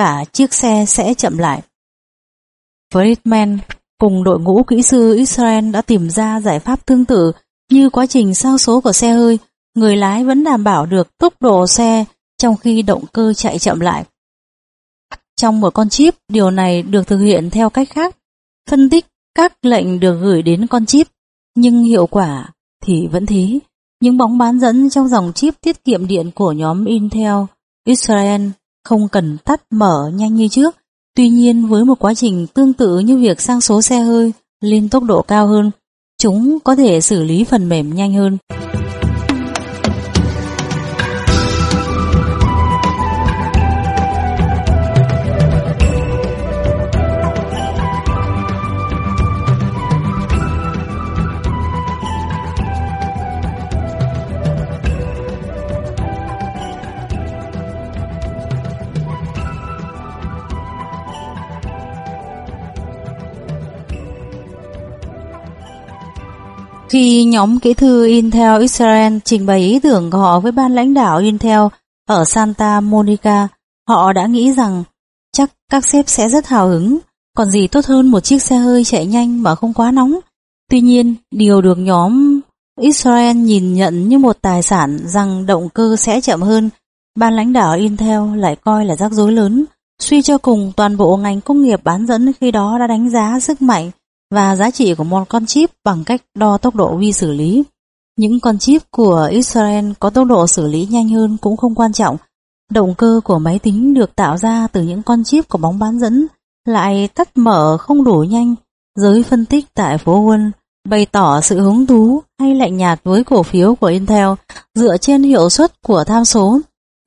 cả chiếc xe sẽ chậm lại. Friedman cùng đội ngũ kỹ sư Israel đã tìm ra giải pháp tương tự như quá trình sao số của xe hơi, người lái vẫn đảm bảo được tốc độ xe trong khi động cơ chạy chậm lại. Trong một con chip, điều này được thực hiện theo cách khác. Phân tích các lệnh được gửi đến con chip, nhưng hiệu quả thì vẫn thế. Những bóng bán dẫn trong dòng chip tiết kiệm điện của nhóm Intel Israel không cần tắt mở nhanh như trước. Tuy nhiên với một quá trình tương tự như việc sang số xe hơi lên tốc độ cao hơn, chúng có thể xử lý phần mềm nhanh hơn. Khi nhóm kỹ thư Intel Israel trình bày ý tưởng của họ với ban lãnh đạo Intel ở Santa Monica, họ đã nghĩ rằng chắc các sếp sẽ rất hào hứng, còn gì tốt hơn một chiếc xe hơi chạy nhanh mà không quá nóng. Tuy nhiên, điều được nhóm Israel nhìn nhận như một tài sản rằng động cơ sẽ chậm hơn, ban lãnh đạo Intel lại coi là rắc rối lớn. Suy cho cùng, toàn bộ ngành công nghiệp bán dẫn khi đó đã đánh giá sức mạnh và giá trị của một con chip bằng cách đo tốc độ vi xử lý. Những con chip của Israel có tốc độ xử lý nhanh hơn cũng không quan trọng. Động cơ của máy tính được tạo ra từ những con chip của bóng bán dẫn lại tắt mở không đủ nhanh. Giới phân tích tại phố Wall bày tỏ sự hứng thú hay lạnh nhạt với cổ phiếu của Intel dựa trên hiệu suất của tham số.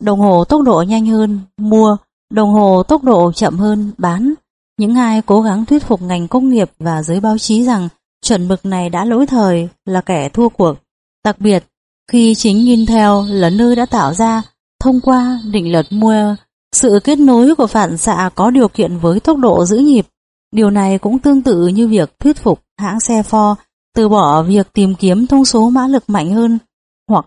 Đồng hồ tốc độ nhanh hơn, mua, đồng hồ tốc độ chậm hơn, bán. Những ai cố gắng thuyết phục ngành công nghiệp và giới báo chí rằng chuẩn mực này đã lỗi thời là kẻ thua cuộc. Đặc biệt, khi chính Intel là nơi đã tạo ra thông qua định luật mua sự kết nối của phản xạ có điều kiện với tốc độ giữ nhịp. Điều này cũng tương tự như việc thuyết phục hãng xe Ford từ bỏ việc tìm kiếm thông số mã lực mạnh hơn hoặc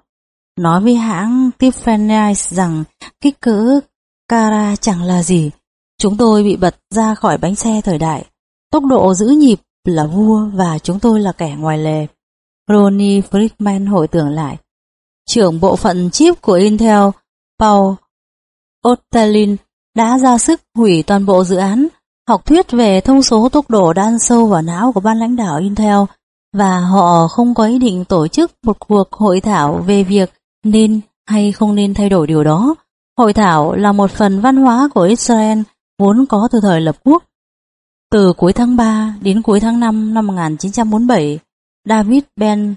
nói với hãng Tiffany rằng kích cỡ Cara chẳng là gì Chúng tôi bị bật ra khỏi bánh xe thời đại. Tốc độ giữ nhịp là vua và chúng tôi là kẻ ngoài lề. Ronnie Friedman hội tưởng lại. Trưởng bộ phận chip của Intel, Paul Ottelin đã ra sức hủy toàn bộ dự án, học thuyết về thông số tốc độ đan sâu vào não của ban lãnh đạo Intel và họ không có ý định tổ chức một cuộc hội thảo về việc nên hay không nên thay đổi điều đó. Hội thảo là một phần văn hóa của Israel vốn có từ thời lập quốc. Từ cuối tháng 3 đến cuối tháng 5 năm 1947, David Ben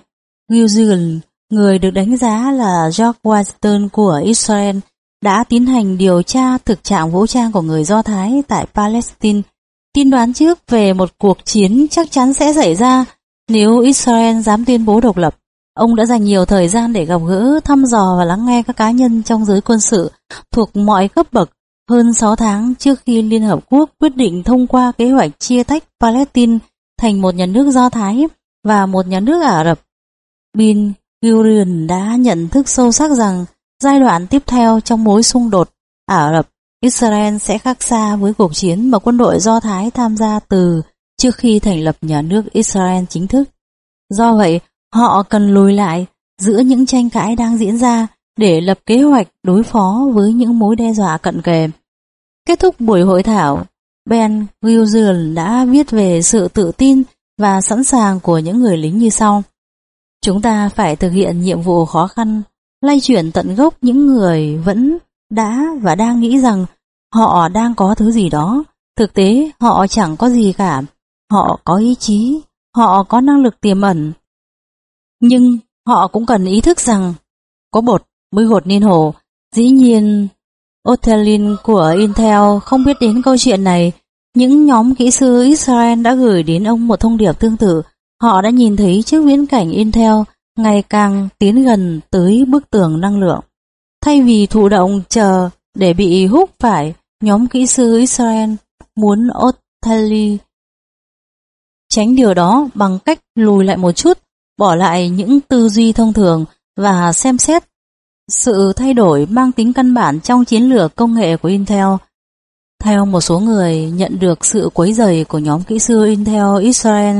Gurion, người được đánh giá là George Washington của Israel, đã tiến hành điều tra thực trạng vũ trang của người Do Thái tại Palestine. Tin đoán trước về một cuộc chiến chắc chắn sẽ xảy ra nếu Israel dám tuyên bố độc lập. Ông đã dành nhiều thời gian để gặp gỡ, thăm dò và lắng nghe các cá nhân trong giới quân sự thuộc mọi cấp bậc hơn 6 tháng trước khi Liên Hợp Quốc quyết định thông qua kế hoạch chia tách Palestine thành một nhà nước Do Thái và một nhà nước Ả Rập, Bin Gurion đã nhận thức sâu sắc rằng giai đoạn tiếp theo trong mối xung đột Ả Rập Israel sẽ khác xa với cuộc chiến mà quân đội Do Thái tham gia từ trước khi thành lập nhà nước Israel chính thức. Do vậy, họ cần lùi lại giữa những tranh cãi đang diễn ra để lập kế hoạch đối phó với những mối đe dọa cận kề. Kết thúc buổi hội thảo, Ben Gurion đã viết về sự tự tin và sẵn sàng của những người lính như sau. Chúng ta phải thực hiện nhiệm vụ khó khăn, lay chuyển tận gốc những người vẫn đã và đang nghĩ rằng họ đang có thứ gì đó. Thực tế, họ chẳng có gì cả. Họ có ý chí, họ có năng lực tiềm ẩn. Nhưng họ cũng cần ý thức rằng có bột mới hột nên hồ. Dĩ nhiên, Othelin của Intel không biết đến câu chuyện này. Những nhóm kỹ sư Israel đã gửi đến ông một thông điệp tương tự. Họ đã nhìn thấy chiếc viễn cảnh Intel ngày càng tiến gần tới bức tường năng lượng. Thay vì thụ động chờ để bị hút phải, nhóm kỹ sư Israel muốn Othelin tránh điều đó bằng cách lùi lại một chút, bỏ lại những tư duy thông thường và xem xét sự thay đổi mang tính căn bản trong chiến lược công nghệ của Intel. Theo một số người nhận được sự quấy rầy của nhóm kỹ sư Intel Israel,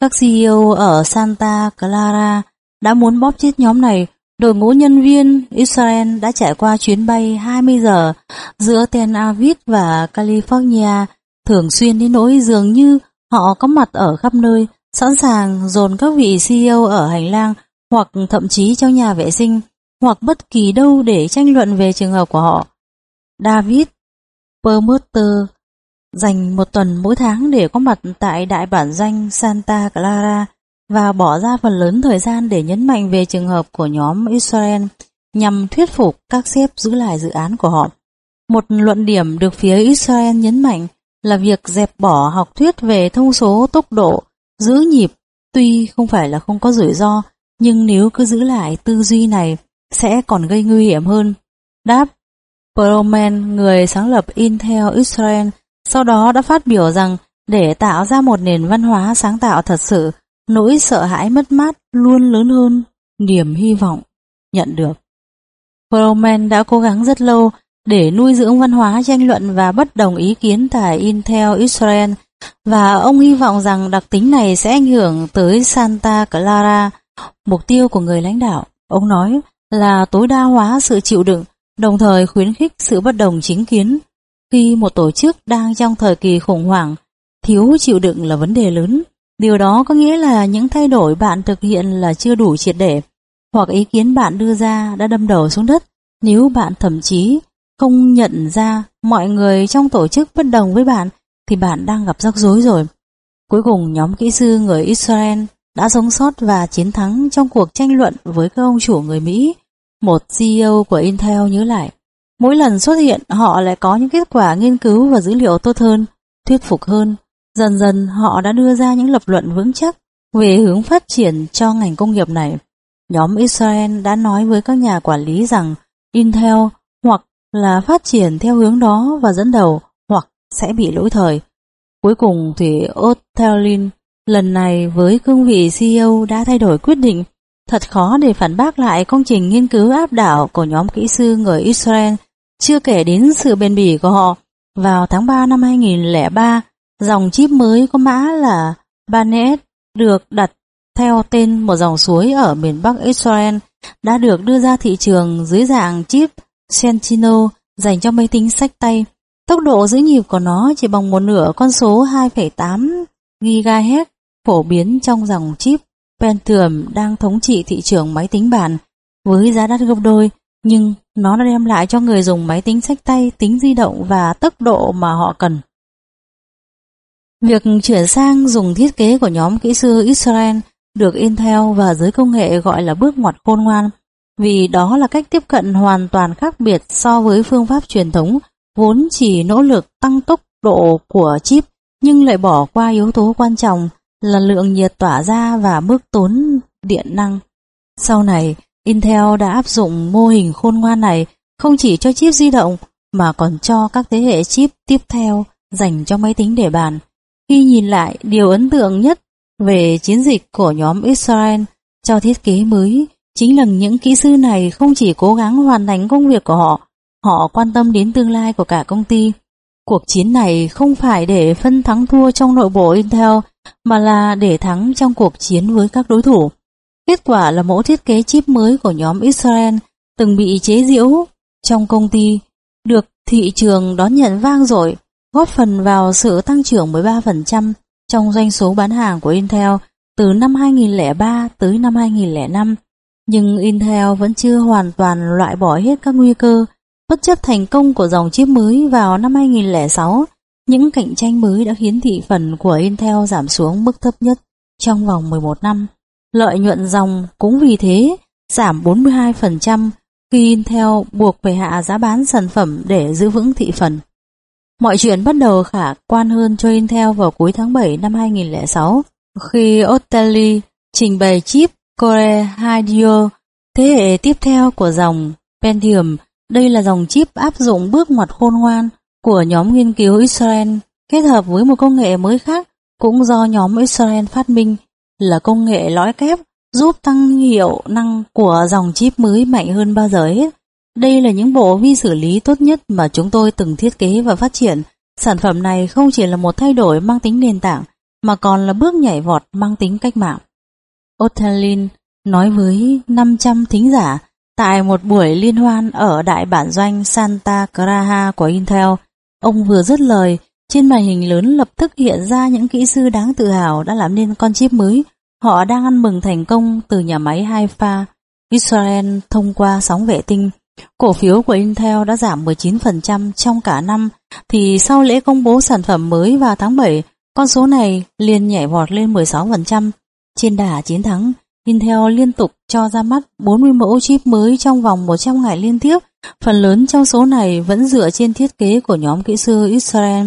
các CEO ở Santa Clara đã muốn bóp chết nhóm này. Đội ngũ nhân viên Israel đã trải qua chuyến bay 20 giờ giữa Tel Aviv và California, thường xuyên đến nỗi dường như họ có mặt ở khắp nơi, sẵn sàng dồn các vị CEO ở hành lang hoặc thậm chí trong nhà vệ sinh hoặc bất kỳ đâu để tranh luận về trường hợp của họ. David Permuter dành một tuần mỗi tháng để có mặt tại đại bản doanh Santa Clara và bỏ ra phần lớn thời gian để nhấn mạnh về trường hợp của nhóm Israel nhằm thuyết phục các sếp giữ lại dự án của họ. Một luận điểm được phía Israel nhấn mạnh là việc dẹp bỏ học thuyết về thông số tốc độ, giữ nhịp, tuy không phải là không có rủi ro, nhưng nếu cứ giữ lại tư duy này sẽ còn gây nguy hiểm hơn. Đáp Perlman, người sáng lập Intel Israel, sau đó đã phát biểu rằng để tạo ra một nền văn hóa sáng tạo thật sự, nỗi sợ hãi mất mát luôn lớn hơn niềm hy vọng nhận được. Perlman đã cố gắng rất lâu để nuôi dưỡng văn hóa tranh luận và bất đồng ý kiến tại Intel Israel và ông hy vọng rằng đặc tính này sẽ ảnh hưởng tới Santa Clara. Mục tiêu của người lãnh đạo, ông nói, là tối đa hóa sự chịu đựng, đồng thời khuyến khích sự bất đồng chính kiến. Khi một tổ chức đang trong thời kỳ khủng hoảng, thiếu chịu đựng là vấn đề lớn. Điều đó có nghĩa là những thay đổi bạn thực hiện là chưa đủ triệt để, hoặc ý kiến bạn đưa ra đã đâm đầu xuống đất. Nếu bạn thậm chí không nhận ra mọi người trong tổ chức bất đồng với bạn, thì bạn đang gặp rắc rối rồi. Cuối cùng nhóm kỹ sư người Israel đã sống sót và chiến thắng trong cuộc tranh luận với các ông chủ người Mỹ. Một CEO của Intel nhớ lại, mỗi lần xuất hiện họ lại có những kết quả nghiên cứu và dữ liệu tốt hơn, thuyết phục hơn. Dần dần họ đã đưa ra những lập luận vững chắc về hướng phát triển cho ngành công nghiệp này. Nhóm Israel đã nói với các nhà quản lý rằng Intel hoặc là phát triển theo hướng đó và dẫn đầu hoặc sẽ bị lỗi thời. Cuối cùng thì Ottelin lần này với cương vị CEO đã thay đổi quyết định. Thật khó để phản bác lại công trình nghiên cứu áp đảo của nhóm kỹ sư người Israel, chưa kể đến sự bền bỉ của họ. Vào tháng 3 năm 2003, dòng chip mới có mã là Banet được đặt theo tên một dòng suối ở miền Bắc Israel đã được đưa ra thị trường dưới dạng chip Sentinel dành cho máy tính sách tay. Tốc độ giữ nhịp của nó chỉ bằng một nửa con số 2,8 GHz phổ biến trong dòng chip Pentium đang thống trị thị trường máy tính bàn với giá đắt gấp đôi, nhưng nó đã đem lại cho người dùng máy tính sách tay tính di động và tốc độ mà họ cần. Việc chuyển sang dùng thiết kế của nhóm kỹ sư Israel được Intel và giới công nghệ gọi là bước ngoặt khôn ngoan, vì đó là cách tiếp cận hoàn toàn khác biệt so với phương pháp truyền thống vốn chỉ nỗ lực tăng tốc độ của chip nhưng lại bỏ qua yếu tố quan trọng là lượng nhiệt tỏa ra và mức tốn điện năng. Sau này, Intel đã áp dụng mô hình khôn ngoan này không chỉ cho chip di động mà còn cho các thế hệ chip tiếp theo dành cho máy tính để bàn. Khi nhìn lại, điều ấn tượng nhất về chiến dịch của nhóm Israel cho thiết kế mới chính là những kỹ sư này không chỉ cố gắng hoàn thành công việc của họ, họ quan tâm đến tương lai của cả công ty. Cuộc chiến này không phải để phân thắng thua trong nội bộ Intel mà là để thắng trong cuộc chiến với các đối thủ. Kết quả là mẫu thiết kế chip mới của nhóm Israel từng bị chế giễu trong công ty, được thị trường đón nhận vang dội, góp phần vào sự tăng trưởng 13% trong doanh số bán hàng của Intel từ năm 2003 tới năm 2005. Nhưng Intel vẫn chưa hoàn toàn loại bỏ hết các nguy cơ, bất chấp thành công của dòng chip mới vào năm 2006 những cạnh tranh mới đã khiến thị phần của Intel giảm xuống mức thấp nhất trong vòng 11 năm. Lợi nhuận dòng cũng vì thế giảm 42% khi Intel buộc phải hạ giá bán sản phẩm để giữ vững thị phần. Mọi chuyện bắt đầu khả quan hơn cho Intel vào cuối tháng 7 năm 2006 khi Otelli trình bày chip Core Hydro thế hệ tiếp theo của dòng Pentium. Đây là dòng chip áp dụng bước ngoặt khôn ngoan của nhóm nghiên cứu Israel kết hợp với một công nghệ mới khác cũng do nhóm Israel phát minh là công nghệ lõi kép giúp tăng hiệu năng của dòng chip mới mạnh hơn bao giờ hết. Đây là những bộ vi xử lý tốt nhất mà chúng tôi từng thiết kế và phát triển Sản phẩm này không chỉ là một thay đổi mang tính nền tảng, mà còn là bước nhảy vọt mang tính cách mạng. Othelin nói với 500 thính giả tại một buổi liên hoan ở đại bản doanh Santa Clara của Intel. Ông vừa dứt lời, trên màn hình lớn lập tức hiện ra những kỹ sư đáng tự hào đã làm nên con chip mới. Họ đang ăn mừng thành công từ nhà máy Haifa, Israel thông qua sóng vệ tinh. Cổ phiếu của Intel đã giảm 19% trong cả năm, thì sau lễ công bố sản phẩm mới vào tháng 7, con số này liền nhảy vọt lên 16%. Trên đà chiến thắng, Intel liên tục cho ra mắt 40 mẫu chip mới trong vòng 100 ngày liên tiếp. Phần lớn trong số này vẫn dựa trên thiết kế của nhóm kỹ sư Israel.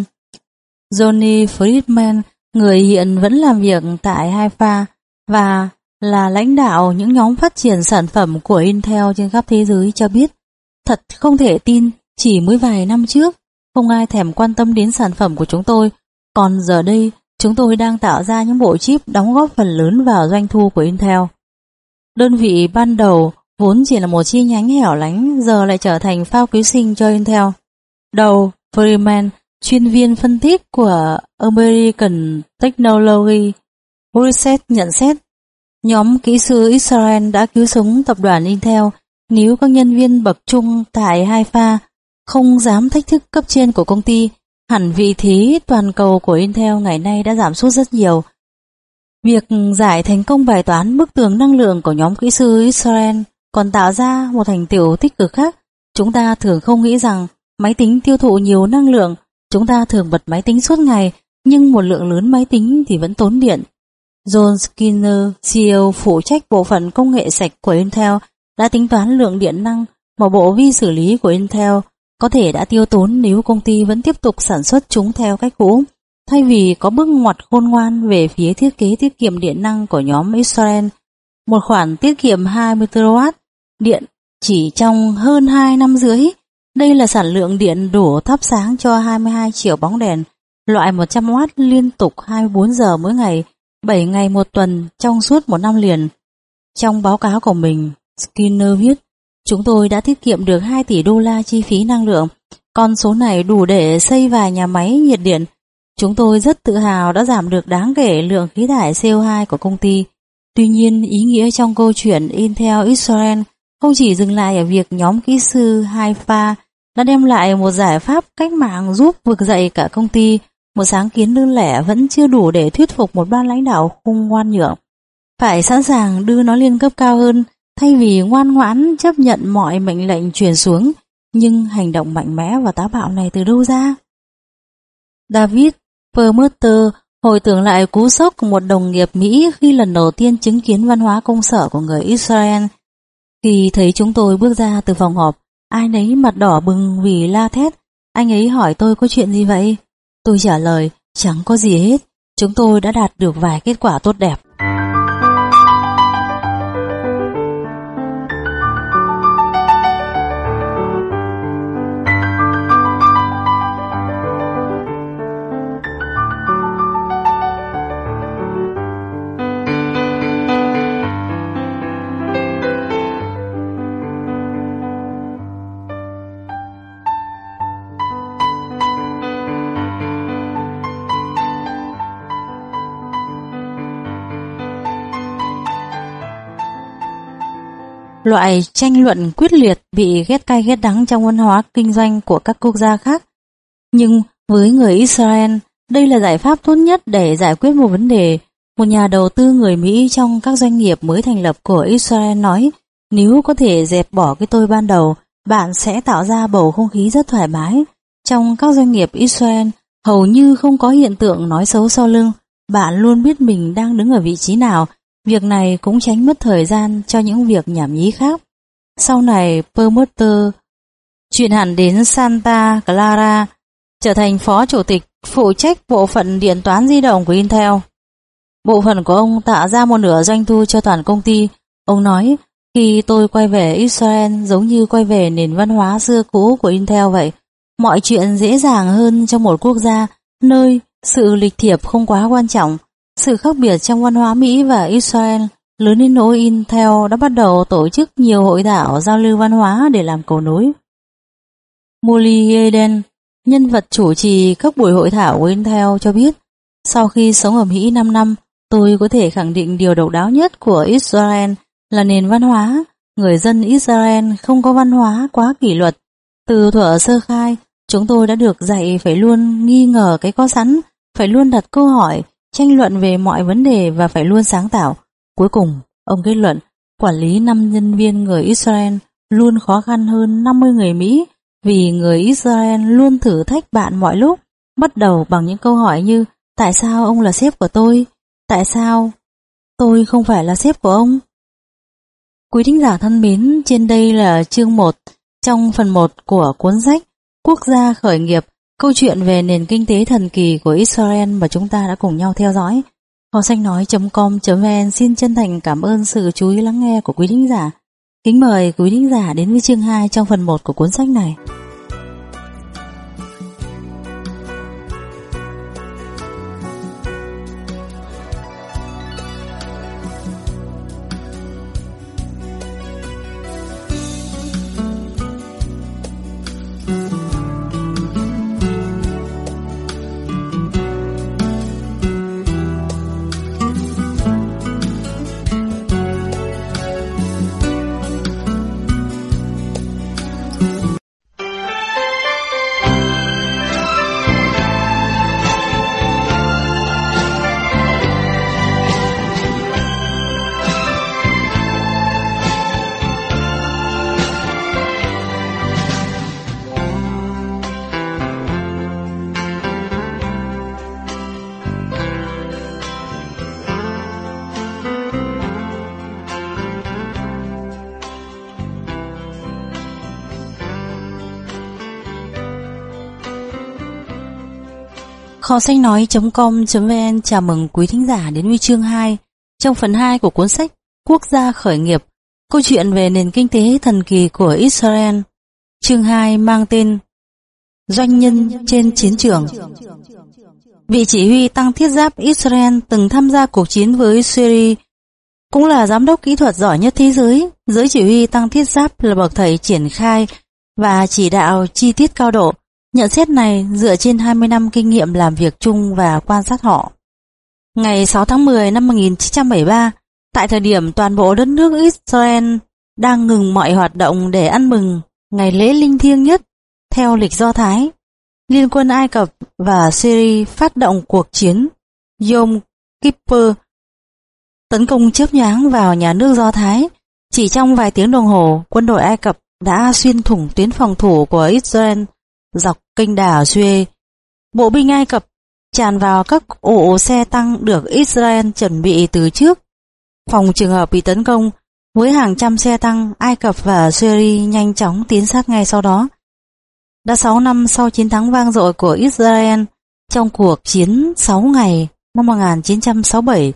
Johnny Friedman, người hiện vẫn làm việc tại Haifa và là lãnh đạo những nhóm phát triển sản phẩm của Intel trên khắp thế giới cho biết, thật không thể tin, chỉ mới vài năm trước, không ai thèm quan tâm đến sản phẩm của chúng tôi, còn giờ đây chúng tôi đang tạo ra những bộ chip đóng góp phần lớn vào doanh thu của Intel. Đơn vị ban đầu vốn chỉ là một chi nhánh hẻo lánh giờ lại trở thành phao cứu sinh cho Intel. Đầu, Freeman, chuyên viên phân tích của American Technology Reset nhận xét nhóm kỹ sư Israel đã cứu sống tập đoàn Intel nếu các nhân viên bậc trung tại Haifa không dám thách thức cấp trên của công ty Hẳn vị thế toàn cầu của Intel ngày nay đã giảm sút rất nhiều. Việc giải thành công bài toán bức tường năng lượng của nhóm kỹ sư Israel còn tạo ra một thành tựu tích cực khác. Chúng ta thường không nghĩ rằng máy tính tiêu thụ nhiều năng lượng, chúng ta thường bật máy tính suốt ngày, nhưng một lượng lớn máy tính thì vẫn tốn điện. John Skinner, CEO phụ trách bộ phận công nghệ sạch của Intel, đã tính toán lượng điện năng mà bộ vi xử lý của Intel có thể đã tiêu tốn nếu công ty vẫn tiếp tục sản xuất chúng theo cách cũ, thay vì có bước ngoặt khôn ngoan về phía thiết kế tiết kiệm điện năng của nhóm Israel. Một khoản tiết kiệm 20 kW điện chỉ trong hơn 2 năm rưỡi. Đây là sản lượng điện đủ thắp sáng cho 22 triệu bóng đèn, loại 100W liên tục 24 giờ mỗi ngày, 7 ngày một tuần trong suốt một năm liền. Trong báo cáo của mình, Skinner viết, Chúng tôi đã tiết kiệm được 2 tỷ đô la chi phí năng lượng, con số này đủ để xây vài nhà máy nhiệt điện. Chúng tôi rất tự hào đã giảm được đáng kể lượng khí thải CO2 của công ty. Tuy nhiên, ý nghĩa trong câu chuyện Intel Israel không chỉ dừng lại ở việc nhóm kỹ sư hai pha đã đem lại một giải pháp cách mạng giúp vực dậy cả công ty, một sáng kiến đơn lẻ vẫn chưa đủ để thuyết phục một ban lãnh đạo không ngoan nhượng. Phải sẵn sàng đưa nó lên cấp cao hơn, Thay vì ngoan ngoãn chấp nhận mọi mệnh lệnh truyền xuống, nhưng hành động mạnh mẽ và táo bạo này từ đâu ra? David Permuter hồi tưởng lại cú sốc của một đồng nghiệp Mỹ khi lần đầu tiên chứng kiến văn hóa công sở của người Israel. Khi thấy chúng tôi bước ra từ phòng họp, ai nấy mặt đỏ bừng vì la thét. Anh ấy hỏi tôi có chuyện gì vậy? Tôi trả lời, chẳng có gì hết. Chúng tôi đã đạt được vài kết quả tốt đẹp. Loại tranh luận quyết liệt bị ghét cay ghét đắng trong văn hóa kinh doanh của các quốc gia khác. Nhưng với người Israel, đây là giải pháp tốt nhất để giải quyết một vấn đề. Một nhà đầu tư người Mỹ trong các doanh nghiệp mới thành lập của Israel nói, nếu có thể dẹp bỏ cái tôi ban đầu, bạn sẽ tạo ra bầu không khí rất thoải mái. Trong các doanh nghiệp Israel, hầu như không có hiện tượng nói xấu sau lưng. Bạn luôn biết mình đang đứng ở vị trí nào Việc này cũng tránh mất thời gian cho những việc nhảm nhí khác. Sau này, Permutter chuyển hẳn đến Santa Clara, trở thành phó chủ tịch phụ trách bộ phận điện toán di động của Intel. Bộ phận của ông tạo ra một nửa doanh thu cho toàn công ty. Ông nói, khi tôi quay về Israel giống như quay về nền văn hóa xưa cũ của Intel vậy. Mọi chuyện dễ dàng hơn trong một quốc gia, nơi sự lịch thiệp không quá quan trọng, sự khác biệt trong văn hóa Mỹ và Israel lớn đến nỗi Intel đã bắt đầu tổ chức nhiều hội thảo giao lưu văn hóa để làm cầu nối. Molly Eden, nhân vật chủ trì các buổi hội thảo của Intel cho biết, sau khi sống ở Mỹ 5 năm, tôi có thể khẳng định điều độc đáo nhất của Israel là nền văn hóa. Người dân Israel không có văn hóa quá kỷ luật. Từ thuở sơ khai, chúng tôi đã được dạy phải luôn nghi ngờ cái có sẵn, phải luôn đặt câu hỏi, tranh luận về mọi vấn đề và phải luôn sáng tạo. Cuối cùng, ông kết luận, quản lý 5 nhân viên người Israel luôn khó khăn hơn 50 người Mỹ vì người Israel luôn thử thách bạn mọi lúc, bắt đầu bằng những câu hỏi như Tại sao ông là sếp của tôi? Tại sao tôi không phải là sếp của ông? Quý thính giả thân mến, trên đây là chương 1 trong phần 1 của cuốn sách Quốc gia khởi nghiệp, câu chuyện về nền kinh tế thần kỳ của Israel mà chúng ta đã cùng nhau theo dõi. Kho sách nói.com.vn xin chân thành cảm ơn sự chú ý lắng nghe của quý thính giả. Kính mời quý thính giả đến với chương 2 trong phần 1 của cuốn sách này. Kho sách nói.com.vn chào mừng quý thính giả đến với chương 2 trong phần 2 của cuốn sách Quốc gia khởi nghiệp, câu chuyện về nền kinh tế thần kỳ của Israel. Chương 2 mang tên Doanh nhân trên chiến trường. Vị chỉ huy tăng thiết giáp Israel từng tham gia cuộc chiến với Syria, cũng là giám đốc kỹ thuật giỏi nhất thế giới. Giới chỉ huy tăng thiết giáp là bậc thầy triển khai và chỉ đạo chi tiết cao độ Nhận xét này dựa trên 20 năm kinh nghiệm làm việc chung và quan sát họ. Ngày 6 tháng 10 năm 1973, tại thời điểm toàn bộ đất nước Israel đang ngừng mọi hoạt động để ăn mừng ngày lễ linh thiêng nhất theo lịch Do Thái, Liên quân Ai Cập và Syria phát động cuộc chiến Yom Kippur tấn công chớp nhoáng vào nhà nước Do Thái. Chỉ trong vài tiếng đồng hồ, quân đội Ai Cập đã xuyên thủng tuyến phòng thủ của Israel dọc kênh đảo Suez. Bộ binh Ai Cập tràn vào các ổ xe tăng được Israel chuẩn bị từ trước. Phòng trường hợp bị tấn công với hàng trăm xe tăng Ai Cập và Syria nhanh chóng tiến sát ngay sau đó. Đã 6 năm sau chiến thắng vang dội của Israel trong cuộc chiến 6 ngày năm 1967,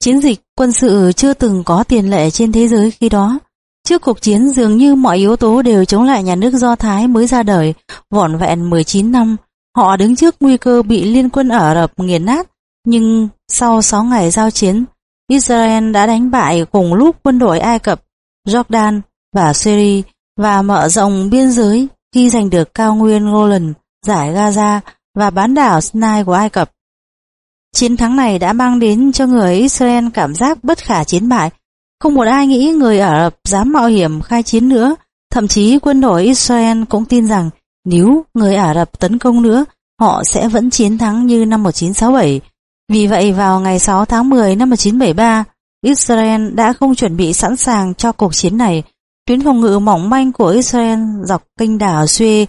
chiến dịch quân sự chưa từng có tiền lệ trên thế giới khi đó. Trước cuộc chiến dường như mọi yếu tố đều chống lại nhà nước Do Thái mới ra đời, vỏn vẹn 19 năm, họ đứng trước nguy cơ bị liên quân Ả Rập nghiền nát, nhưng sau 6 ngày giao chiến, Israel đã đánh bại cùng lúc quân đội Ai Cập, Jordan và Syria và mở rộng biên giới khi giành được cao nguyên Golan, giải Gaza và bán đảo Sinai của Ai Cập. Chiến thắng này đã mang đến cho người Israel cảm giác bất khả chiến bại không một ai nghĩ người Ả Rập dám mạo hiểm khai chiến nữa, thậm chí quân đội Israel cũng tin rằng nếu người Ả Rập tấn công nữa, họ sẽ vẫn chiến thắng như năm 1967. Vì vậy vào ngày 6 tháng 10 năm 1973, Israel đã không chuẩn bị sẵn sàng cho cuộc chiến này. Tuyến phòng ngự mỏng manh của Israel dọc kênh đảo Suez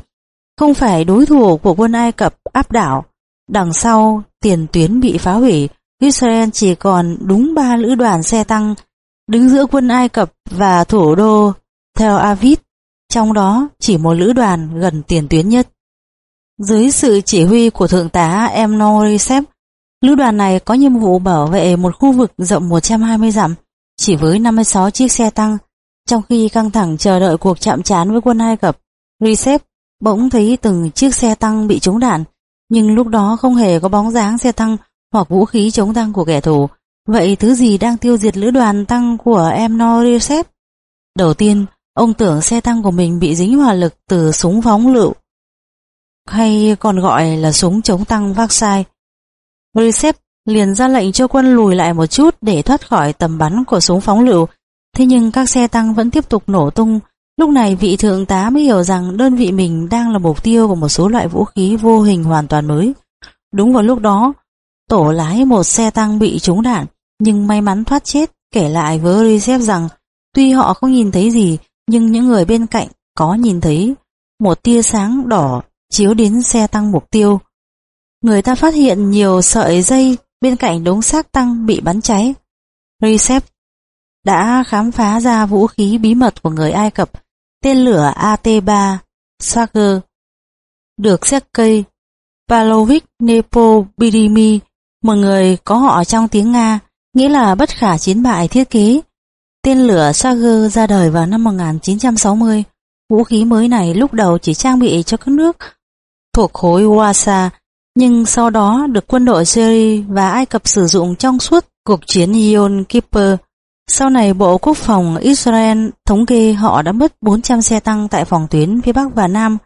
không phải đối thủ của quân Ai Cập áp đảo. Đằng sau, tiền tuyến bị phá hủy, Israel chỉ còn đúng ba lữ đoàn xe tăng đứng giữa quân Ai Cập và thủ đô Tel Aviv, trong đó chỉ một lữ đoàn gần tiền tuyến nhất. Dưới sự chỉ huy của Thượng tá Emnorisep, lữ đoàn này có nhiệm vụ bảo vệ một khu vực rộng 120 dặm, chỉ với 56 chiếc xe tăng, trong khi căng thẳng chờ đợi cuộc chạm trán với quân Ai Cập, Recep bỗng thấy từng chiếc xe tăng bị trúng đạn, nhưng lúc đó không hề có bóng dáng xe tăng hoặc vũ khí chống tăng của kẻ thù, Vậy thứ gì đang tiêu diệt lữ đoàn tăng của em Norisep? Đầu tiên, ông tưởng xe tăng của mình bị dính hỏa lực từ súng phóng lựu. hay còn gọi là súng chống tăng vác sai Norisep liền ra lệnh cho quân lùi lại một chút để thoát khỏi tầm bắn của súng phóng lựu. Thế nhưng các xe tăng vẫn tiếp tục nổ tung. Lúc này vị thượng tá mới hiểu rằng đơn vị mình đang là mục tiêu của một số loại vũ khí vô hình hoàn toàn mới. Đúng vào lúc đó, tổ lái một xe tăng bị trúng đạn, nhưng may mắn thoát chết, kể lại với Recep rằng tuy họ không nhìn thấy gì, nhưng những người bên cạnh có nhìn thấy một tia sáng đỏ chiếu đến xe tăng mục tiêu. Người ta phát hiện nhiều sợi dây bên cạnh đống xác tăng bị bắn cháy. Recep đã khám phá ra vũ khí bí mật của người Ai Cập, tên lửa AT-3 Swagger, được Sergei Pavlovich Nepobidimi, một người có họ trong tiếng Nga, nghĩa là bất khả chiến bại thiết kế. Tên lửa Sager ra đời vào năm 1960. Vũ khí mới này lúc đầu chỉ trang bị cho các nước thuộc khối Warsaw nhưng sau đó được quân đội Syria và Ai Cập sử dụng trong suốt cuộc chiến Yom Kippur. Sau này Bộ Quốc phòng Israel thống kê họ đã mất 400 xe tăng tại phòng tuyến phía Bắc và Nam,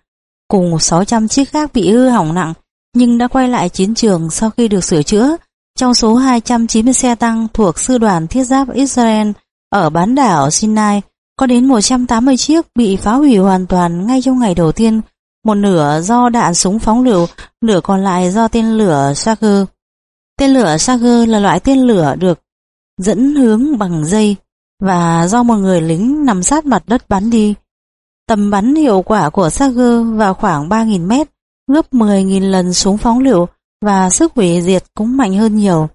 cùng 600 chiếc khác bị hư hỏng nặng, nhưng đã quay lại chiến trường sau khi được sửa chữa. Trong số 290 xe tăng thuộc sư đoàn thiết giáp Israel ở bán đảo Sinai, có đến 180 chiếc bị phá hủy hoàn toàn ngay trong ngày đầu tiên một nửa do đạn súng phóng lựu, nửa còn lại do tên lửa Sager. Tên lửa Sager là loại tên lửa được dẫn hướng bằng dây và do một người lính nằm sát mặt đất bắn đi. Tầm bắn hiệu quả của Sager vào khoảng 3.000 mét, gấp 10.000 lần súng phóng lựu và sức hủy diệt cũng mạnh hơn nhiều.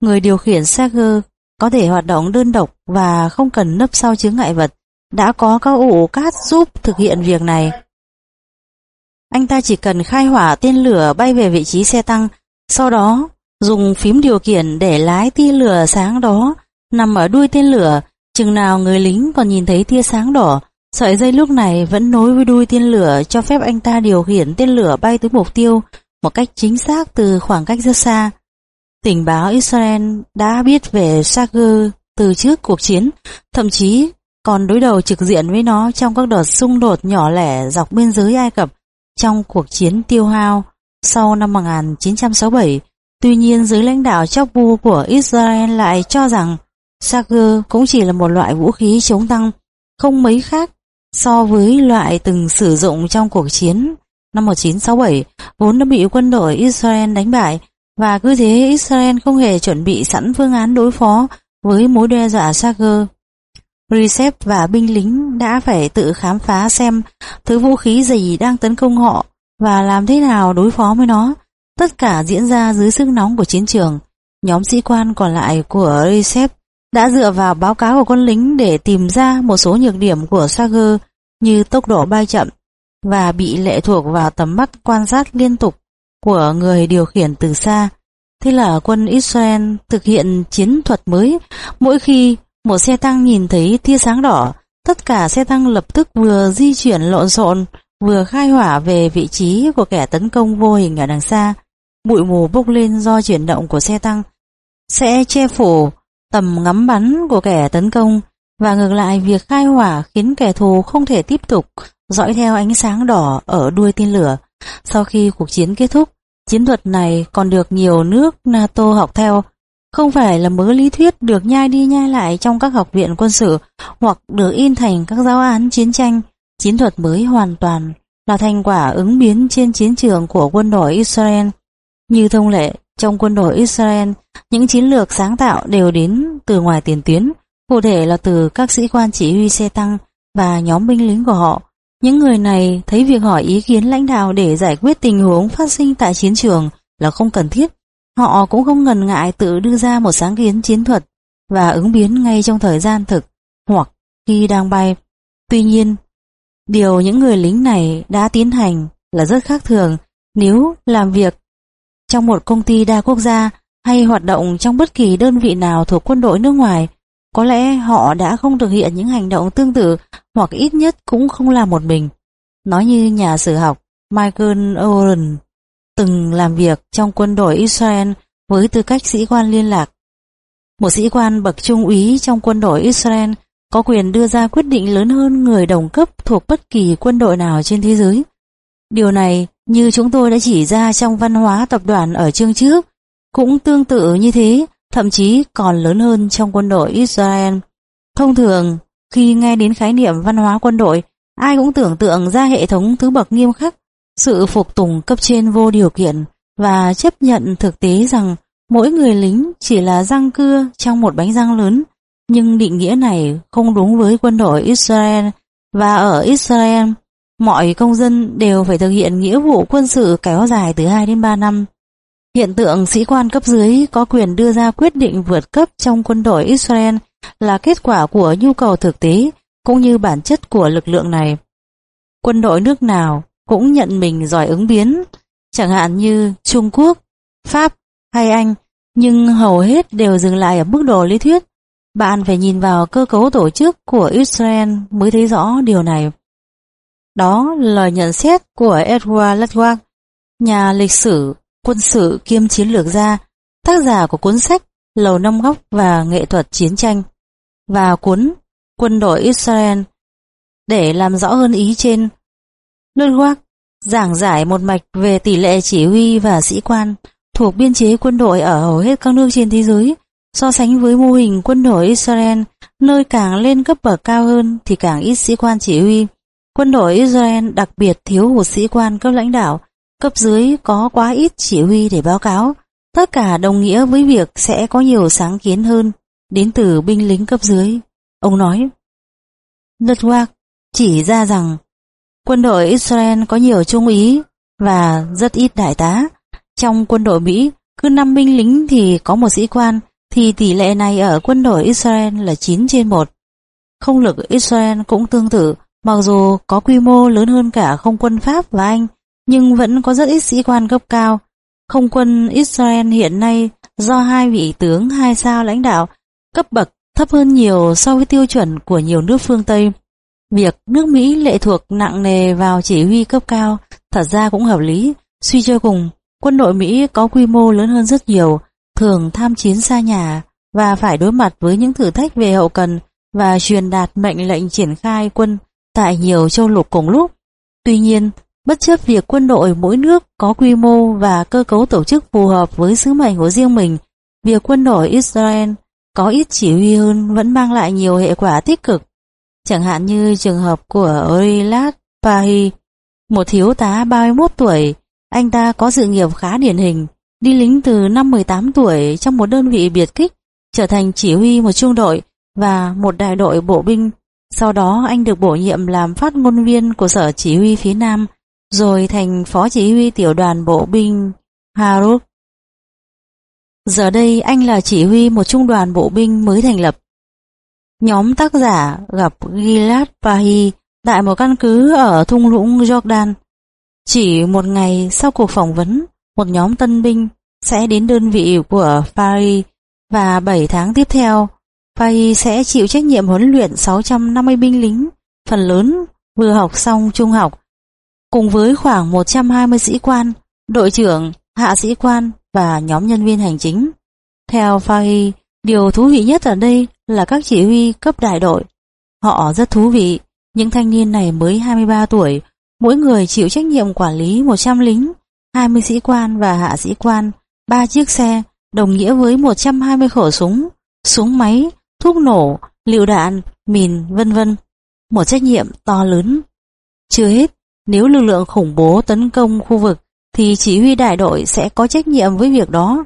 Người điều khiển xe gơ có thể hoạt động đơn độc và không cần nấp sau chướng ngại vật. Đã có các ụ cát giúp thực hiện việc này. Anh ta chỉ cần khai hỏa tên lửa bay về vị trí xe tăng, sau đó dùng phím điều khiển để lái tia lửa sáng đó nằm ở đuôi tên lửa, chừng nào người lính còn nhìn thấy tia sáng đỏ, sợi dây lúc này vẫn nối với đuôi tên lửa cho phép anh ta điều khiển tên lửa bay tới mục tiêu một cách chính xác từ khoảng cách rất xa. Tình báo Israel đã biết về Sager từ trước cuộc chiến, thậm chí còn đối đầu trực diện với nó trong các đợt xung đột nhỏ lẻ dọc biên giới Ai Cập trong cuộc chiến tiêu hao sau năm 1967. Tuy nhiên dưới lãnh đạo chóc bu của Israel lại cho rằng Sager cũng chỉ là một loại vũ khí chống tăng không mấy khác so với loại từng sử dụng trong cuộc chiến năm 1967 vốn đã bị quân đội Israel đánh bại và cứ thế Israel không hề chuẩn bị sẵn phương án đối phó với mối đe dọa Sager. Recep và binh lính đã phải tự khám phá xem thứ vũ khí gì đang tấn công họ và làm thế nào đối phó với nó. Tất cả diễn ra dưới sức nóng của chiến trường. Nhóm sĩ quan còn lại của Recep đã dựa vào báo cáo của quân lính để tìm ra một số nhược điểm của Sager như tốc độ bay chậm và bị lệ thuộc vào tầm mắt quan sát liên tục của người điều khiển từ xa. Thế là quân Israel thực hiện chiến thuật mới mỗi khi một xe tăng nhìn thấy tia sáng đỏ, tất cả xe tăng lập tức vừa di chuyển lộn xộn, vừa khai hỏa về vị trí của kẻ tấn công vô hình ở đằng xa. Bụi mù bốc lên do chuyển động của xe tăng sẽ che phủ tầm ngắm bắn của kẻ tấn công và ngược lại việc khai hỏa khiến kẻ thù không thể tiếp tục dõi theo ánh sáng đỏ ở đuôi tên lửa. Sau khi cuộc chiến kết thúc, chiến thuật này còn được nhiều nước NATO học theo không phải là mớ lý thuyết được nhai đi nhai lại trong các học viện quân sự hoặc được in thành các giáo án chiến tranh, chiến thuật mới hoàn toàn là thành quả ứng biến trên chiến trường của quân đội Israel. Như thông lệ, trong quân đội Israel, những chiến lược sáng tạo đều đến từ ngoài tiền tuyến, cụ thể là từ các sĩ quan chỉ huy xe tăng và nhóm binh lính của họ. Những người này thấy việc hỏi ý kiến lãnh đạo để giải quyết tình huống phát sinh tại chiến trường là không cần thiết Họ cũng không ngần ngại tự đưa ra một sáng kiến chiến thuật và ứng biến ngay trong thời gian thực hoặc khi đang bay. Tuy nhiên, điều những người lính này đã tiến hành là rất khác thường nếu làm việc trong một công ty đa quốc gia hay hoạt động trong bất kỳ đơn vị nào thuộc quân đội nước ngoài. Có lẽ họ đã không thực hiện những hành động tương tự hoặc ít nhất cũng không làm một mình. Nói như nhà sử học Michael Oren từng làm việc trong quân đội Israel với tư cách sĩ quan liên lạc. Một sĩ quan bậc trung úy trong quân đội Israel có quyền đưa ra quyết định lớn hơn người đồng cấp thuộc bất kỳ quân đội nào trên thế giới. Điều này như chúng tôi đã chỉ ra trong văn hóa tập đoàn ở chương trước, cũng tương tự như thế, thậm chí còn lớn hơn trong quân đội Israel. Thông thường, khi nghe đến khái niệm văn hóa quân đội, ai cũng tưởng tượng ra hệ thống thứ bậc nghiêm khắc, sự phục tùng cấp trên vô điều kiện và chấp nhận thực tế rằng mỗi người lính chỉ là răng cưa trong một bánh răng lớn. Nhưng định nghĩa này không đúng với quân đội Israel và ở Israel, mọi công dân đều phải thực hiện nghĩa vụ quân sự kéo dài từ 2 đến 3 năm. Hiện tượng sĩ quan cấp dưới có quyền đưa ra quyết định vượt cấp trong quân đội Israel là kết quả của nhu cầu thực tế cũng như bản chất của lực lượng này. Quân đội nước nào cũng nhận mình giỏi ứng biến, chẳng hạn như Trung Quốc, Pháp hay Anh, nhưng hầu hết đều dừng lại ở mức độ lý thuyết. Bạn phải nhìn vào cơ cấu tổ chức của Israel mới thấy rõ điều này. Đó là lời nhận xét của Edward Ledward, nhà lịch sử, quân sự kiêm chiến lược gia, tác giả của cuốn sách Lầu Năm Góc và Nghệ thuật Chiến tranh và cuốn Quân đội Israel. Để làm rõ hơn ý trên, Ludwig giảng giải một mạch về tỷ lệ chỉ huy và sĩ quan thuộc biên chế quân đội ở hầu hết các nước trên thế giới, so sánh với mô hình quân đội Israel, nơi càng lên cấp bậc cao hơn thì càng ít sĩ quan chỉ huy. Quân đội Israel đặc biệt thiếu hụt sĩ quan cấp lãnh đạo, cấp dưới có quá ít chỉ huy để báo cáo. Tất cả đồng nghĩa với việc sẽ có nhiều sáng kiến hơn đến từ binh lính cấp dưới. Ông nói, Network chỉ ra rằng quân đội Israel có nhiều trung úy và rất ít đại tá. Trong quân đội Mỹ, cứ 5 binh lính thì có một sĩ quan, thì tỷ lệ này ở quân đội Israel là 9 trên 1. Không lực Israel cũng tương tự, mặc dù có quy mô lớn hơn cả không quân Pháp và Anh, nhưng vẫn có rất ít sĩ quan cấp cao. Không quân Israel hiện nay do hai vị tướng hai sao lãnh đạo cấp bậc thấp hơn nhiều so với tiêu chuẩn của nhiều nước phương Tây. Việc nước Mỹ lệ thuộc nặng nề vào chỉ huy cấp cao thật ra cũng hợp lý. Suy cho cùng, quân đội Mỹ có quy mô lớn hơn rất nhiều, thường tham chiến xa nhà và phải đối mặt với những thử thách về hậu cần và truyền đạt mệnh lệnh triển khai quân tại nhiều châu lục cùng lúc. Tuy nhiên, bất chấp việc quân đội mỗi nước có quy mô và cơ cấu tổ chức phù hợp với sứ mệnh của riêng mình, việc quân đội Israel có ít chỉ huy hơn vẫn mang lại nhiều hệ quả tích cực. Chẳng hạn như trường hợp của Orilat Pahi, một thiếu tá 31 tuổi, anh ta có sự nghiệp khá điển hình, đi lính từ năm 18 tuổi trong một đơn vị biệt kích, trở thành chỉ huy một trung đội và một đại đội bộ binh. Sau đó anh được bổ nhiệm làm phát ngôn viên của sở chỉ huy phía Nam, rồi thành phó chỉ huy tiểu đoàn bộ binh Harut. Giờ đây anh là chỉ huy một trung đoàn bộ binh mới thành lập. Nhóm tác giả gặp Gilad Pahi tại một căn cứ ở thung lũng Jordan. Chỉ một ngày sau cuộc phỏng vấn, một nhóm tân binh sẽ đến đơn vị của Paris và 7 tháng tiếp theo, Paris sẽ chịu trách nhiệm huấn luyện 650 binh lính, phần lớn vừa học xong trung học, cùng với khoảng 120 sĩ quan, đội trưởng, hạ sĩ quan và nhóm nhân viên hành chính. Theo Fahy, điều thú vị nhất ở đây là các chỉ huy cấp đại đội. Họ rất thú vị, những thanh niên này mới 23 tuổi, mỗi người chịu trách nhiệm quản lý 100 lính, 20 sĩ quan và hạ sĩ quan, 3 chiếc xe, đồng nghĩa với 120 khẩu súng, súng máy, thuốc nổ, lựu đạn, mìn, vân vân. Một trách nhiệm to lớn. Chưa hết, nếu lực lượng khủng bố tấn công khu vực thì chỉ huy đại đội sẽ có trách nhiệm với việc đó.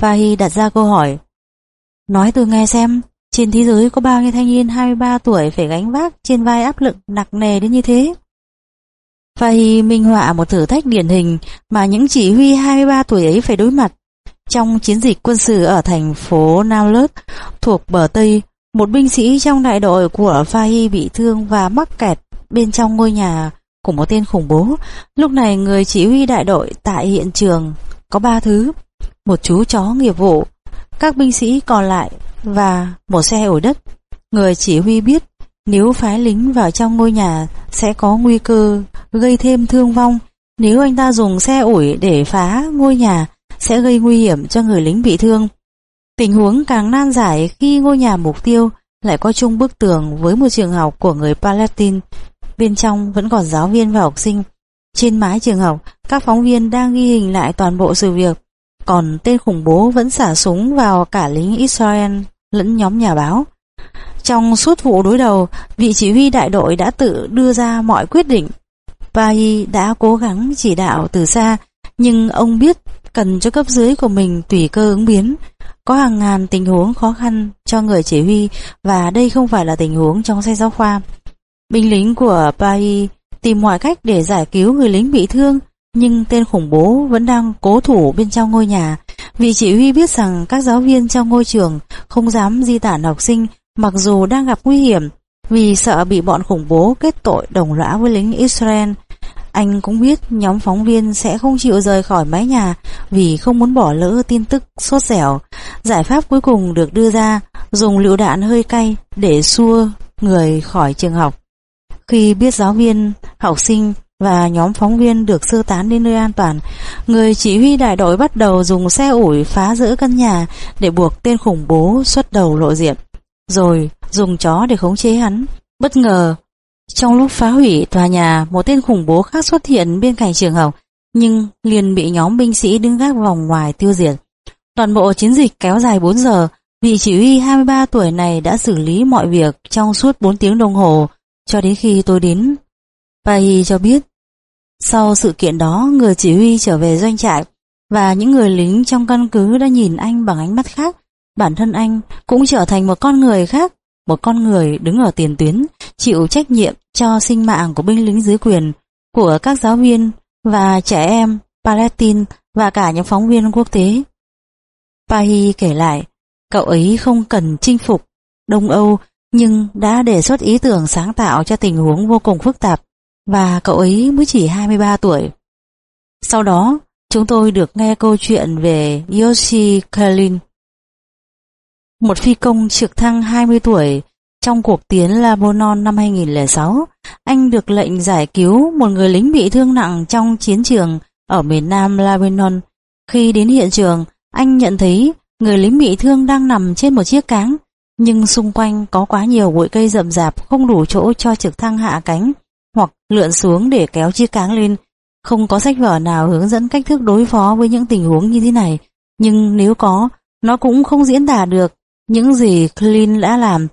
Fahy đặt ra câu hỏi. Nói tôi nghe xem, trên thế giới có bao nhiêu thanh niên 23 tuổi phải gánh vác trên vai áp lực nặng nề đến như thế? Fahy minh họa một thử thách điển hình mà những chỉ huy 23 tuổi ấy phải đối mặt. Trong chiến dịch quân sự ở thành phố Nablus thuộc bờ Tây, một binh sĩ trong đại đội của Fahy bị thương và mắc kẹt bên trong ngôi nhà của một tên khủng bố. Lúc này người chỉ huy đại đội tại hiện trường có ba thứ. Một chú chó nghiệp vụ, các binh sĩ còn lại và một xe ủi đất. Người chỉ huy biết nếu phái lính vào trong ngôi nhà sẽ có nguy cơ gây thêm thương vong. Nếu anh ta dùng xe ủi để phá ngôi nhà sẽ gây nguy hiểm cho người lính bị thương. Tình huống càng nan giải khi ngôi nhà mục tiêu lại có chung bức tường với một trường học của người Palestine Bên trong vẫn còn giáo viên và học sinh. Trên mái trường học, các phóng viên đang ghi hình lại toàn bộ sự việc, còn tên khủng bố vẫn xả súng vào cả lính Israel lẫn nhóm nhà báo. Trong suốt vụ đối đầu, vị chỉ huy đại đội đã tự đưa ra mọi quyết định. Pai đã cố gắng chỉ đạo từ xa, nhưng ông biết cần cho cấp dưới của mình tùy cơ ứng biến. Có hàng ngàn tình huống khó khăn cho người chỉ huy và đây không phải là tình huống trong sách giáo khoa. Binh lính của Paris tìm mọi cách để giải cứu người lính bị thương, nhưng tên khủng bố vẫn đang cố thủ bên trong ngôi nhà. Vị chỉ huy biết rằng các giáo viên trong ngôi trường không dám di tản học sinh mặc dù đang gặp nguy hiểm vì sợ bị bọn khủng bố kết tội đồng lõa với lính Israel. Anh cũng biết nhóm phóng viên sẽ không chịu rời khỏi mái nhà vì không muốn bỏ lỡ tin tức sốt dẻo. Giải pháp cuối cùng được đưa ra dùng lựu đạn hơi cay để xua người khỏi trường học. Khi biết giáo viên, học sinh và nhóm phóng viên được sơ tán đến nơi an toàn, người chỉ huy đại đội bắt đầu dùng xe ủi phá rỡ căn nhà để buộc tên khủng bố xuất đầu lộ diện, rồi dùng chó để khống chế hắn. Bất ngờ, trong lúc phá hủy tòa nhà, một tên khủng bố khác xuất hiện bên cạnh trường học, nhưng liền bị nhóm binh sĩ đứng gác vòng ngoài tiêu diệt. Toàn bộ chiến dịch kéo dài 4 giờ, vị chỉ huy 23 tuổi này đã xử lý mọi việc trong suốt 4 tiếng đồng hồ, cho đến khi tôi đến. Pai cho biết, sau sự kiện đó, người chỉ huy trở về doanh trại và những người lính trong căn cứ đã nhìn anh bằng ánh mắt khác. Bản thân anh cũng trở thành một con người khác, một con người đứng ở tiền tuyến, chịu trách nhiệm cho sinh mạng của binh lính dưới quyền, của các giáo viên và trẻ em Palestine và cả những phóng viên quốc tế. Pahi kể lại, cậu ấy không cần chinh phục Đông Âu nhưng đã đề xuất ý tưởng sáng tạo cho tình huống vô cùng phức tạp và cậu ấy mới chỉ 23 tuổi. Sau đó, chúng tôi được nghe câu chuyện về Yoshi Kalin, một phi công trực thăng 20 tuổi trong cuộc tiến Lebanon năm 2006. Anh được lệnh giải cứu một người lính bị thương nặng trong chiến trường ở miền nam Lebanon. Khi đến hiện trường, anh nhận thấy người lính bị thương đang nằm trên một chiếc cáng nhưng xung quanh có quá nhiều bụi cây rậm rạp không đủ chỗ cho trực thăng hạ cánh hoặc lượn xuống để kéo chiếc cáng lên. Không có sách vở nào hướng dẫn cách thức đối phó với những tình huống như thế này, nhưng nếu có, nó cũng không diễn tả được những gì Clint đã làm.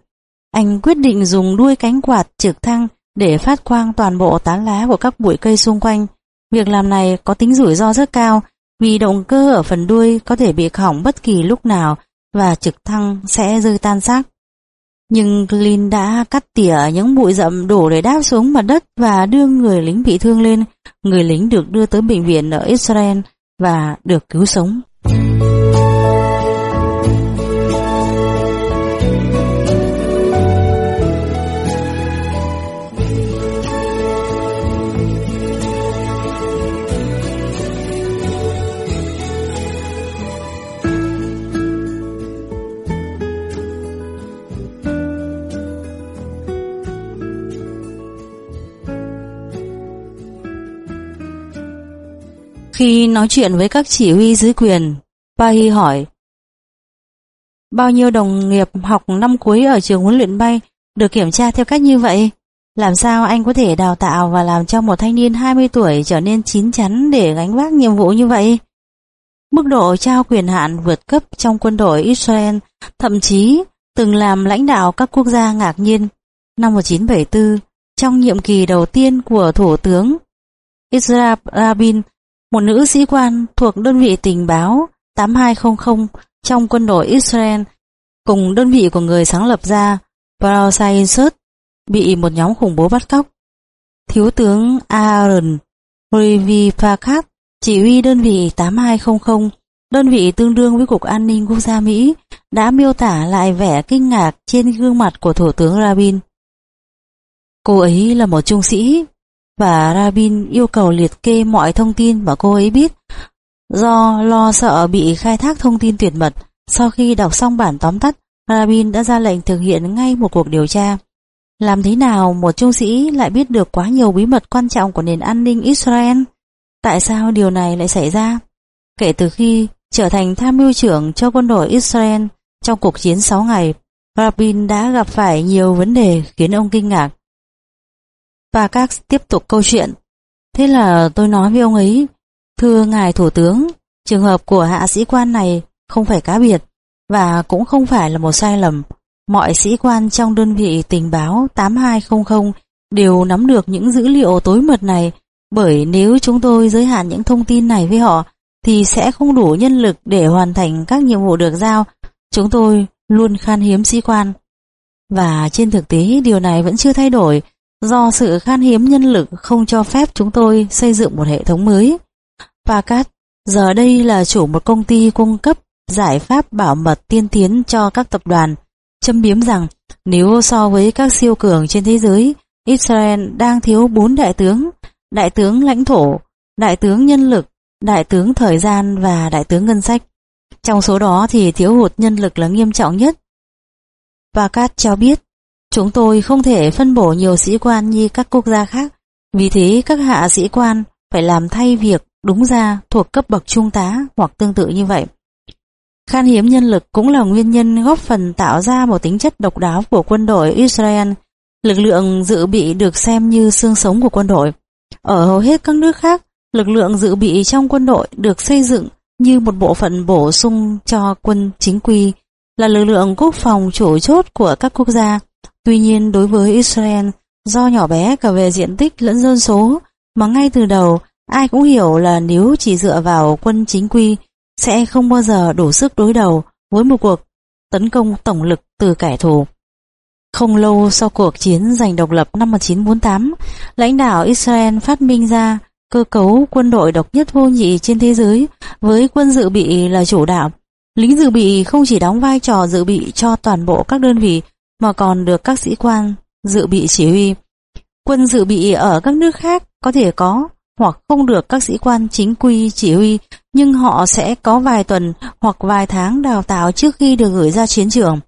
Anh quyết định dùng đuôi cánh quạt trực thăng để phát quang toàn bộ tán lá của các bụi cây xung quanh. Việc làm này có tính rủi ro rất cao vì động cơ ở phần đuôi có thể bị hỏng bất kỳ lúc nào và trực thăng sẽ rơi tan xác. Nhưng Glyn đã cắt tỉa những bụi rậm đổ để đáp xuống mặt đất và đưa người lính bị thương lên. Người lính được đưa tới bệnh viện ở Israel và được cứu sống. Khi nói chuyện với các chỉ huy dưới quyền, Pahi hỏi Bao nhiêu đồng nghiệp học năm cuối ở trường huấn luyện bay được kiểm tra theo cách như vậy? Làm sao anh có thể đào tạo và làm cho một thanh niên 20 tuổi trở nên chín chắn để gánh vác nhiệm vụ như vậy? Mức độ trao quyền hạn vượt cấp trong quân đội Israel thậm chí từng làm lãnh đạo các quốc gia ngạc nhiên. Năm 1974, trong nhiệm kỳ đầu tiên của Thủ tướng Israel Rabin, một nữ sĩ quan thuộc đơn vị tình báo 8200 trong quân đội Israel cùng đơn vị của người sáng lập ra Parasainsert bị một nhóm khủng bố bắt cóc. Thiếu tướng Aaron Rivifakat chỉ huy đơn vị 8200, đơn vị tương đương với Cục An ninh Quốc gia Mỹ, đã miêu tả lại vẻ kinh ngạc trên gương mặt của Thủ tướng Rabin. Cô ấy là một trung sĩ và Rabin yêu cầu liệt kê mọi thông tin mà cô ấy biết. Do lo sợ bị khai thác thông tin tuyệt mật, sau khi đọc xong bản tóm tắt, Rabin đã ra lệnh thực hiện ngay một cuộc điều tra. Làm thế nào một trung sĩ lại biết được quá nhiều bí mật quan trọng của nền an ninh Israel? Tại sao điều này lại xảy ra? Kể từ khi trở thành tham mưu trưởng cho quân đội Israel trong cuộc chiến 6 ngày, Rabin đã gặp phải nhiều vấn đề khiến ông kinh ngạc. Và các tiếp tục câu chuyện. Thế là tôi nói với ông ấy, thưa ngài thủ tướng, trường hợp của hạ sĩ quan này không phải cá biệt và cũng không phải là một sai lầm. Mọi sĩ quan trong đơn vị tình báo 8200 đều nắm được những dữ liệu tối mật này bởi nếu chúng tôi giới hạn những thông tin này với họ thì sẽ không đủ nhân lực để hoàn thành các nhiệm vụ được giao. Chúng tôi luôn khan hiếm sĩ quan. Và trên thực tế điều này vẫn chưa thay đổi do sự khan hiếm nhân lực không cho phép chúng tôi xây dựng một hệ thống mới. Pacat giờ đây là chủ một công ty cung cấp giải pháp bảo mật tiên tiến cho các tập đoàn, châm biếm rằng nếu so với các siêu cường trên thế giới, Israel đang thiếu bốn đại tướng, đại tướng lãnh thổ, đại tướng nhân lực, đại tướng thời gian và đại tướng ngân sách. Trong số đó thì thiếu hụt nhân lực là nghiêm trọng nhất. Pacat cho biết, chúng tôi không thể phân bổ nhiều sĩ quan như các quốc gia khác, vì thế các hạ sĩ quan phải làm thay việc đúng ra thuộc cấp bậc trung tá hoặc tương tự như vậy. Khan hiếm nhân lực cũng là nguyên nhân góp phần tạo ra một tính chất độc đáo của quân đội Israel. Lực lượng dự bị được xem như xương sống của quân đội. Ở hầu hết các nước khác, lực lượng dự bị trong quân đội được xây dựng như một bộ phận bổ sung cho quân chính quy, là lực lượng quốc phòng chủ chốt của các quốc gia. Tuy nhiên đối với Israel, do nhỏ bé cả về diện tích lẫn dân số, mà ngay từ đầu ai cũng hiểu là nếu chỉ dựa vào quân chính quy sẽ không bao giờ đủ sức đối đầu với một cuộc tấn công tổng lực từ kẻ thù. Không lâu sau cuộc chiến giành độc lập năm 1948, lãnh đạo Israel phát minh ra cơ cấu quân đội độc nhất vô nhị trên thế giới với quân dự bị là chủ đạo. Lính dự bị không chỉ đóng vai trò dự bị cho toàn bộ các đơn vị mà còn được các sĩ quan dự bị chỉ huy. Quân dự bị ở các nước khác có thể có hoặc không được các sĩ quan chính quy chỉ huy nhưng họ sẽ có vài tuần hoặc vài tháng đào tạo trước khi được gửi ra chiến trường.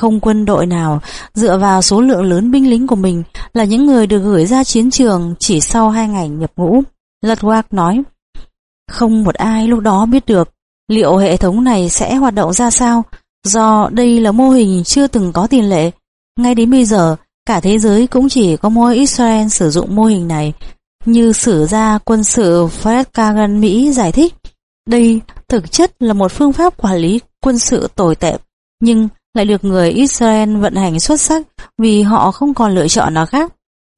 Không quân đội nào dựa vào số lượng lớn binh lính của mình là những người được gửi ra chiến trường chỉ sau hai ngày nhập ngũ. Ludwig nói, không một ai lúc đó biết được liệu hệ thống này sẽ hoạt động ra sao, do đây là mô hình chưa từng có tiền lệ. Ngay đến bây giờ, cả thế giới cũng chỉ có mỗi Israel sử dụng mô hình này, như sử gia quân sự Fred Kagan Mỹ giải thích. Đây thực chất là một phương pháp quản lý quân sự tồi tệ, nhưng lại được người Israel vận hành xuất sắc vì họ không còn lựa chọn nào khác.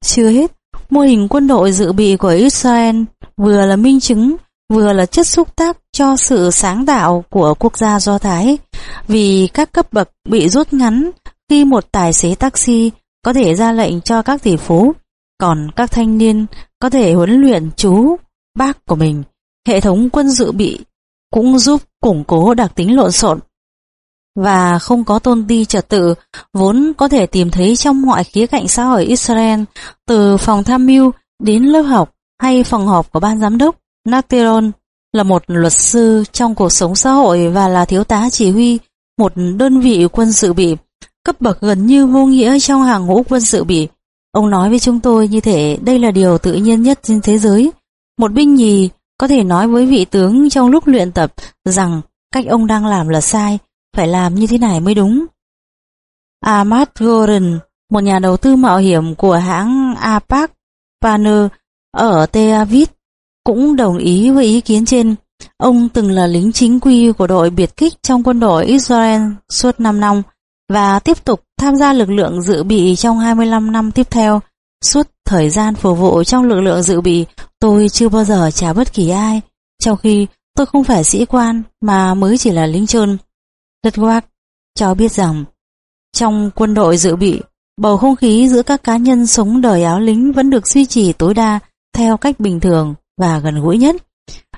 Chưa hết, mô hình quân đội dự bị của Israel vừa là minh chứng, vừa là chất xúc tác cho sự sáng tạo của quốc gia Do Thái, vì các cấp bậc bị rút ngắn khi một tài xế taxi có thể ra lệnh cho các tỷ phú, còn các thanh niên có thể huấn luyện chú, bác của mình. Hệ thống quân dự bị cũng giúp củng cố đặc tính lộn xộn và không có tôn ti trật tự vốn có thể tìm thấy trong mọi khía cạnh xã hội Israel từ phòng tham mưu đến lớp học hay phòng họp của ban giám đốc. Nateron là một luật sư trong cuộc sống xã hội và là thiếu tá chỉ huy một đơn vị quân sự bị cấp bậc gần như vô nghĩa trong hàng ngũ quân sự bị. Ông nói với chúng tôi như thể đây là điều tự nhiên nhất trên thế giới. Một binh nhì có thể nói với vị tướng trong lúc luyện tập rằng cách ông đang làm là sai, phải làm như thế này mới đúng. Ahmad Gordon, một nhà đầu tư mạo hiểm của hãng Apac Partner ở Tel Aviv, cũng đồng ý với ý kiến trên. Ông từng là lính chính quy của đội biệt kích trong quân đội Israel suốt 5 năm và tiếp tục tham gia lực lượng dự bị trong 25 năm tiếp theo. Suốt thời gian phục vụ trong lực lượng dự bị, tôi chưa bao giờ trả bất kỳ ai, trong khi tôi không phải sĩ quan mà mới chỉ là lính trơn. Ludwig cho biết rằng, trong quân đội dự bị, bầu không khí giữa các cá nhân sống đời áo lính vẫn được duy trì tối đa theo cách bình thường và gần gũi nhất.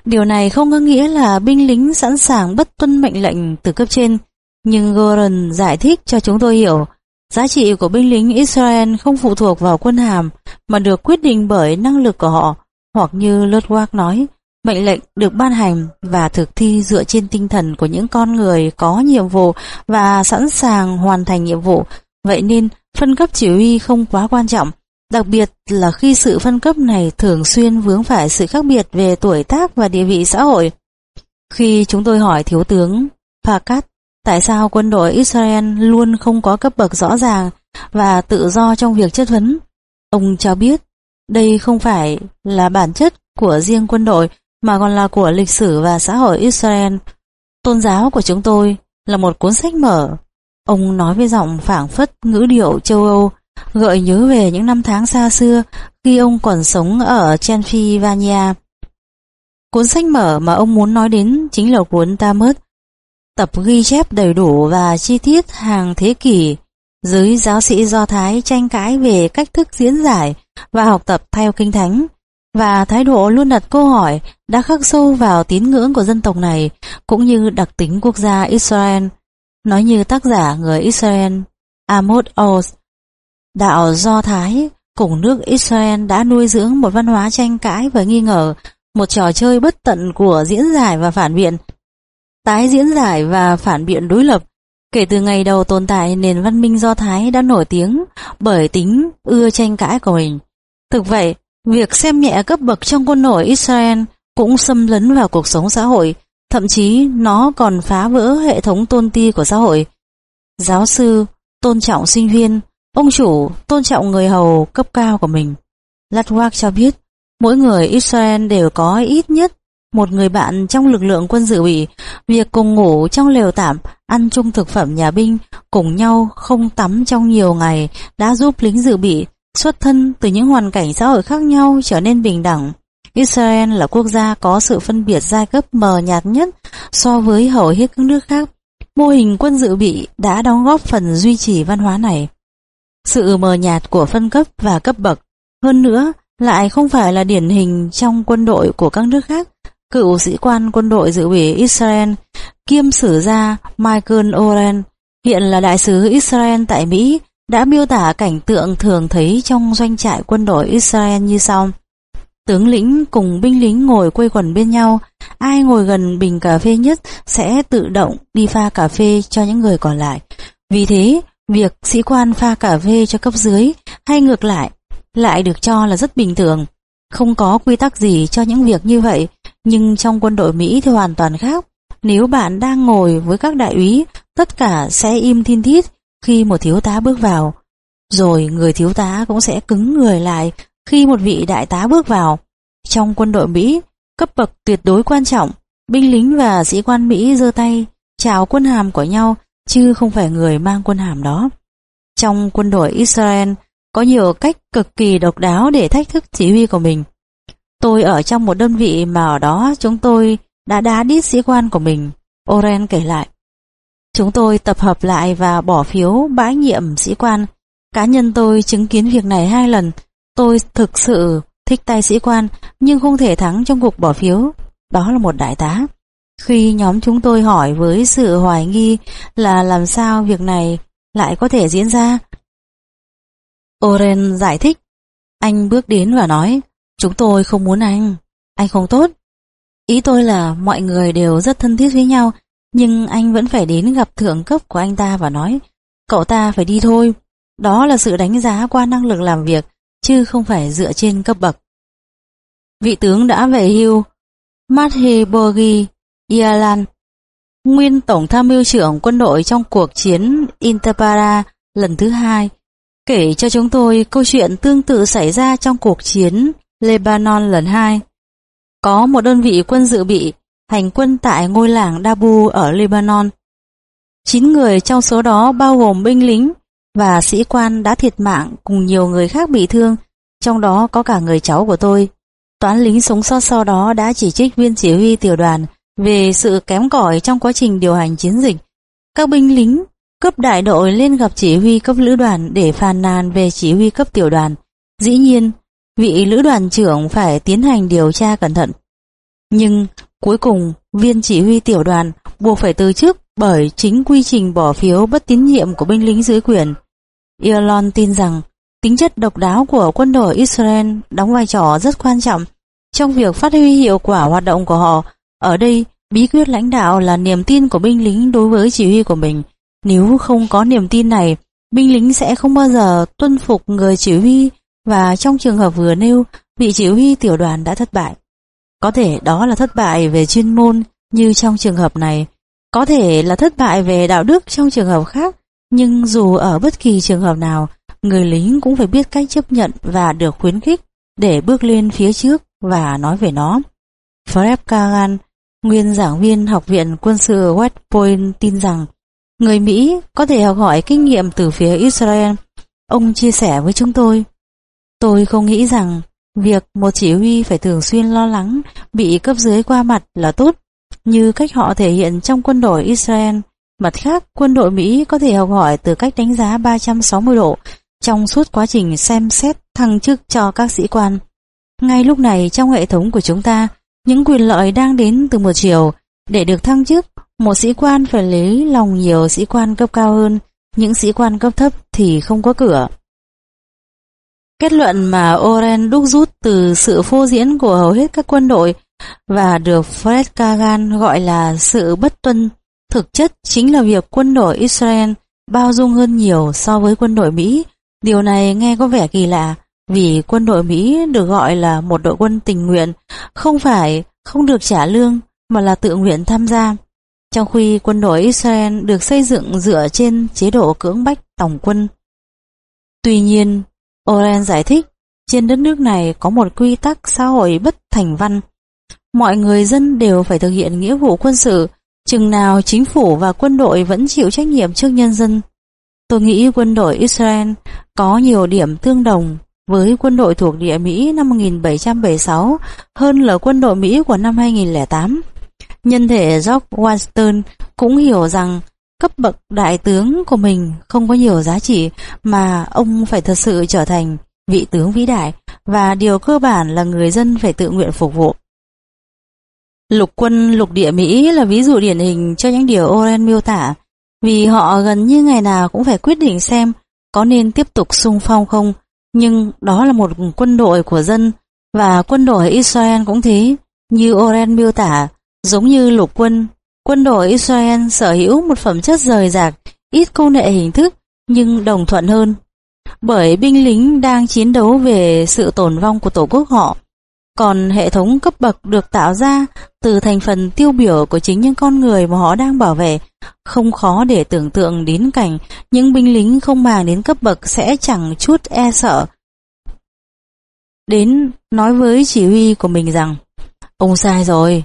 Điều này không có nghĩa là binh lính sẵn sàng bất tuân mệnh lệnh từ cấp trên, nhưng Goran giải thích cho chúng tôi hiểu giá trị của binh lính Israel không phụ thuộc vào quân hàm mà được quyết định bởi năng lực của họ, hoặc như Ludwig nói, mệnh lệnh được ban hành và thực thi dựa trên tinh thần của những con người có nhiệm vụ và sẵn sàng hoàn thành nhiệm vụ. Vậy nên, phân cấp chỉ huy không quá quan trọng, đặc biệt là khi sự phân cấp này thường xuyên vướng phải sự khác biệt về tuổi tác và địa vị xã hội. Khi chúng tôi hỏi Thiếu tướng Pakat Tại sao quân đội Israel luôn không có cấp bậc rõ ràng và tự do trong việc chất vấn? Ông cho biết, Đây không phải là bản chất của riêng quân đội mà còn là của lịch sử và xã hội Israel. Tôn giáo của chúng tôi là một cuốn sách mở. Ông nói với giọng phảng phất ngữ điệu châu Âu, gợi nhớ về những năm tháng xa xưa khi ông còn sống ở Pennsylvania. Cuốn sách mở mà ông muốn nói đến chính là cuốn Talmud, tập ghi chép đầy đủ và chi tiết hàng thế kỷ. Giới giáo sĩ Do Thái tranh cãi về cách thức diễn giải và học tập theo kinh thánh, và thái độ luôn đặt câu hỏi đã khắc sâu vào tín ngưỡng của dân tộc này, cũng như đặc tính quốc gia Israel. Nói như tác giả người Israel Amos Oz, đạo Do Thái cùng nước Israel đã nuôi dưỡng một văn hóa tranh cãi và nghi ngờ, một trò chơi bất tận của diễn giải và phản biện. Tái diễn giải và phản biện đối lập Kể từ ngày đầu tồn tại, nền văn minh Do Thái đã nổi tiếng bởi tính ưa tranh cãi của mình. Thực vậy, việc xem nhẹ cấp bậc trong quân đội Israel cũng xâm lấn vào cuộc sống xã hội, thậm chí nó còn phá vỡ hệ thống tôn ti của xã hội. Giáo sư tôn trọng sinh viên, ông chủ tôn trọng người hầu cấp cao của mình. Latwak cho biết, mỗi người Israel đều có ít nhất một người bạn trong lực lượng quân dự bị, việc cùng ngủ trong lều tạm, ăn chung thực phẩm nhà binh, cùng nhau không tắm trong nhiều ngày đã giúp lính dự bị xuất thân từ những hoàn cảnh xã hội khác nhau trở nên bình đẳng. Israel là quốc gia có sự phân biệt giai cấp mờ nhạt nhất so với hầu hết các nước khác. Mô hình quân dự bị đã đóng góp phần duy trì văn hóa này. Sự mờ nhạt của phân cấp và cấp bậc, hơn nữa lại không phải là điển hình trong quân đội của các nước khác. Cựu sĩ quan quân đội dự bị Israel, kiêm sử gia Michael Oren, hiện là đại sứ Israel tại Mỹ, đã miêu tả cảnh tượng thường thấy trong doanh trại quân đội Israel như sau. Tướng lĩnh cùng binh lính ngồi quây quần bên nhau, ai ngồi gần bình cà phê nhất sẽ tự động đi pha cà phê cho những người còn lại. Vì thế, việc sĩ quan pha cà phê cho cấp dưới hay ngược lại lại được cho là rất bình thường. Không có quy tắc gì cho những việc như vậy, nhưng trong quân đội Mỹ thì hoàn toàn khác. Nếu bạn đang ngồi với các đại úy, tất cả sẽ im thiên thít khi một thiếu tá bước vào. Rồi người thiếu tá cũng sẽ cứng người lại khi một vị đại tá bước vào. Trong quân đội Mỹ, cấp bậc tuyệt đối quan trọng, binh lính và sĩ quan Mỹ giơ tay, chào quân hàm của nhau, chứ không phải người mang quân hàm đó. Trong quân đội Israel, có nhiều cách cực kỳ độc đáo để thách thức chỉ huy của mình. Tôi ở trong một đơn vị mà ở đó chúng tôi đã đá đít sĩ quan của mình, Oren kể lại. Chúng tôi tập hợp lại và bỏ phiếu bãi nhiệm sĩ quan. Cá nhân tôi chứng kiến việc này hai lần. Tôi thực sự thích tay sĩ quan nhưng không thể thắng trong cuộc bỏ phiếu. Đó là một đại tá. Khi nhóm chúng tôi hỏi với sự hoài nghi là làm sao việc này lại có thể diễn ra, Oren giải thích. Anh bước đến và nói, chúng tôi không muốn anh, anh không tốt. Ý tôi là mọi người đều rất thân thiết với nhau, nhưng anh vẫn phải đến gặp thượng cấp của anh ta và nói, cậu ta phải đi thôi. Đó là sự đánh giá qua năng lực làm việc, chứ không phải dựa trên cấp bậc. Vị tướng đã về hưu, Matheborgi Ialan, nguyên tổng tham mưu trưởng quân đội trong cuộc chiến Interpara lần thứ hai, kể cho chúng tôi câu chuyện tương tự xảy ra trong cuộc chiến Lebanon lần hai. Có một đơn vị quân dự bị hành quân tại ngôi làng Dabu ở Lebanon. Chín người trong số đó bao gồm binh lính và sĩ quan đã thiệt mạng cùng nhiều người khác bị thương, trong đó có cả người cháu của tôi. Toán lính sống sót sau đó đã chỉ trích viên chỉ huy tiểu đoàn về sự kém cỏi trong quá trình điều hành chiến dịch. Các binh lính cấp đại đội lên gặp chỉ huy cấp lữ đoàn để phàn nàn về chỉ huy cấp tiểu đoàn. Dĩ nhiên, vị lữ đoàn trưởng phải tiến hành điều tra cẩn thận. Nhưng cuối cùng, viên chỉ huy tiểu đoàn buộc phải từ chức bởi chính quy trình bỏ phiếu bất tín nhiệm của binh lính dưới quyền. Elon tin rằng tính chất độc đáo của quân đội Israel đóng vai trò rất quan trọng trong việc phát huy hiệu quả hoạt động của họ. Ở đây, bí quyết lãnh đạo là niềm tin của binh lính đối với chỉ huy của mình. Nếu không có niềm tin này, binh lính sẽ không bao giờ tuân phục người chỉ huy và trong trường hợp vừa nêu, vị chỉ huy tiểu đoàn đã thất bại. Có thể đó là thất bại về chuyên môn như trong trường hợp này, có thể là thất bại về đạo đức trong trường hợp khác, nhưng dù ở bất kỳ trường hợp nào, người lính cũng phải biết cách chấp nhận và được khuyến khích để bước lên phía trước và nói về nó. Fred Kagan, nguyên giảng viên Học viện Quân sự West Point tin rằng người Mỹ có thể học hỏi kinh nghiệm từ phía Israel. Ông chia sẻ với chúng tôi. Tôi không nghĩ rằng việc một chỉ huy phải thường xuyên lo lắng bị cấp dưới qua mặt là tốt, như cách họ thể hiện trong quân đội Israel. Mặt khác, quân đội Mỹ có thể học hỏi từ cách đánh giá 360 độ trong suốt quá trình xem xét thăng chức cho các sĩ quan. Ngay lúc này trong hệ thống của chúng ta, những quyền lợi đang đến từ một chiều. Để được thăng chức, một sĩ quan phải lấy lòng nhiều sĩ quan cấp cao hơn, những sĩ quan cấp thấp thì không có cửa. Kết luận mà Oren đúc rút từ sự phô diễn của hầu hết các quân đội và được Fred Kagan gọi là sự bất tuân, thực chất chính là việc quân đội Israel bao dung hơn nhiều so với quân đội Mỹ. Điều này nghe có vẻ kỳ lạ, vì quân đội Mỹ được gọi là một đội quân tình nguyện, không phải không được trả lương mà là tự nguyện tham gia. Trong khi quân đội Israel được xây dựng dựa trên chế độ cưỡng bách tổng quân. Tuy nhiên, Oren giải thích, trên đất nước này có một quy tắc xã hội bất thành văn. Mọi người dân đều phải thực hiện nghĩa vụ quân sự, chừng nào chính phủ và quân đội vẫn chịu trách nhiệm trước nhân dân. Tôi nghĩ quân đội Israel có nhiều điểm tương đồng với quân đội thuộc địa Mỹ năm 1776 hơn là quân đội Mỹ của năm 2008. Nhân thể George Washington cũng hiểu rằng cấp bậc đại tướng của mình không có nhiều giá trị mà ông phải thật sự trở thành vị tướng vĩ đại và điều cơ bản là người dân phải tự nguyện phục vụ. Lục quân lục địa Mỹ là ví dụ điển hình cho những điều Oren miêu tả, vì họ gần như ngày nào cũng phải quyết định xem có nên tiếp tục xung phong không nhưng đó là một quân đội của dân và quân đội Israel cũng thế như Oren miêu tả giống như lục quân Quân đội Israel sở hữu một phẩm chất rời rạc, ít công nghệ hình thức nhưng đồng thuận hơn. Bởi binh lính đang chiến đấu về sự tồn vong của tổ quốc họ, còn hệ thống cấp bậc được tạo ra từ thành phần tiêu biểu của chính những con người mà họ đang bảo vệ, không khó để tưởng tượng đến cảnh những binh lính không màng đến cấp bậc sẽ chẳng chút e sợ. Đến nói với chỉ huy của mình rằng, ông sai rồi,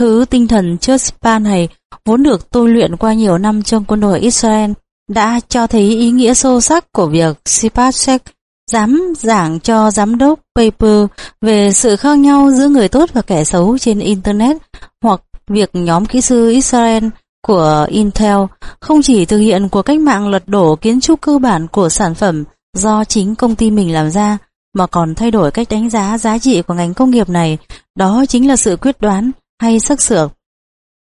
Thứ tinh thần Chuspa này vốn được tôi luyện qua nhiều năm trong quân đội Israel đã cho thấy ý nghĩa sâu sắc của việc Sipasek dám giảng cho giám đốc Paper về sự khác nhau giữa người tốt và kẻ xấu trên Internet hoặc việc nhóm kỹ sư Israel của Intel không chỉ thực hiện cuộc cách mạng lật đổ kiến trúc cơ bản của sản phẩm do chính công ty mình làm ra mà còn thay đổi cách đánh giá giá trị của ngành công nghiệp này, đó chính là sự quyết đoán, hay sắc sược,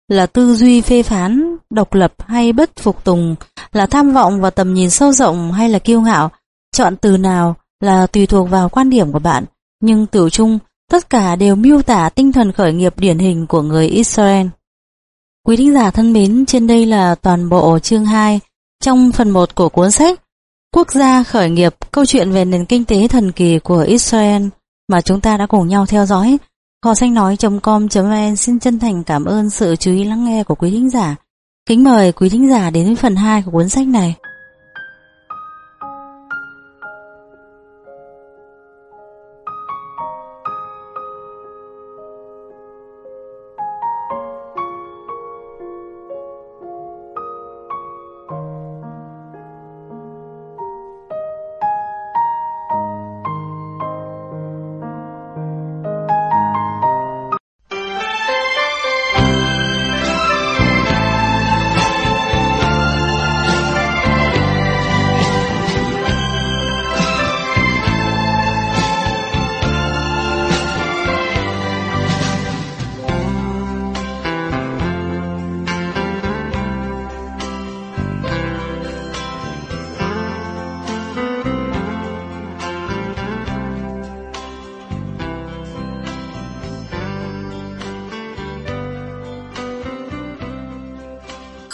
là tư duy phê phán, độc lập hay bất phục tùng, là tham vọng và tầm nhìn sâu rộng hay là kiêu ngạo, chọn từ nào là tùy thuộc vào quan điểm của bạn, nhưng từ chung tất cả đều miêu tả tinh thần khởi nghiệp điển hình của người Israel. Quý thính giả thân mến, trên đây là toàn bộ chương 2 trong phần 1 của cuốn sách Quốc gia khởi nghiệp, câu chuyện về nền kinh tế thần kỳ của Israel mà chúng ta đã cùng nhau theo dõi. Kho sách nói.com.vn xin chân thành cảm ơn sự chú ý lắng nghe của quý thính giả. Kính mời quý thính giả đến với phần 2 của cuốn sách này.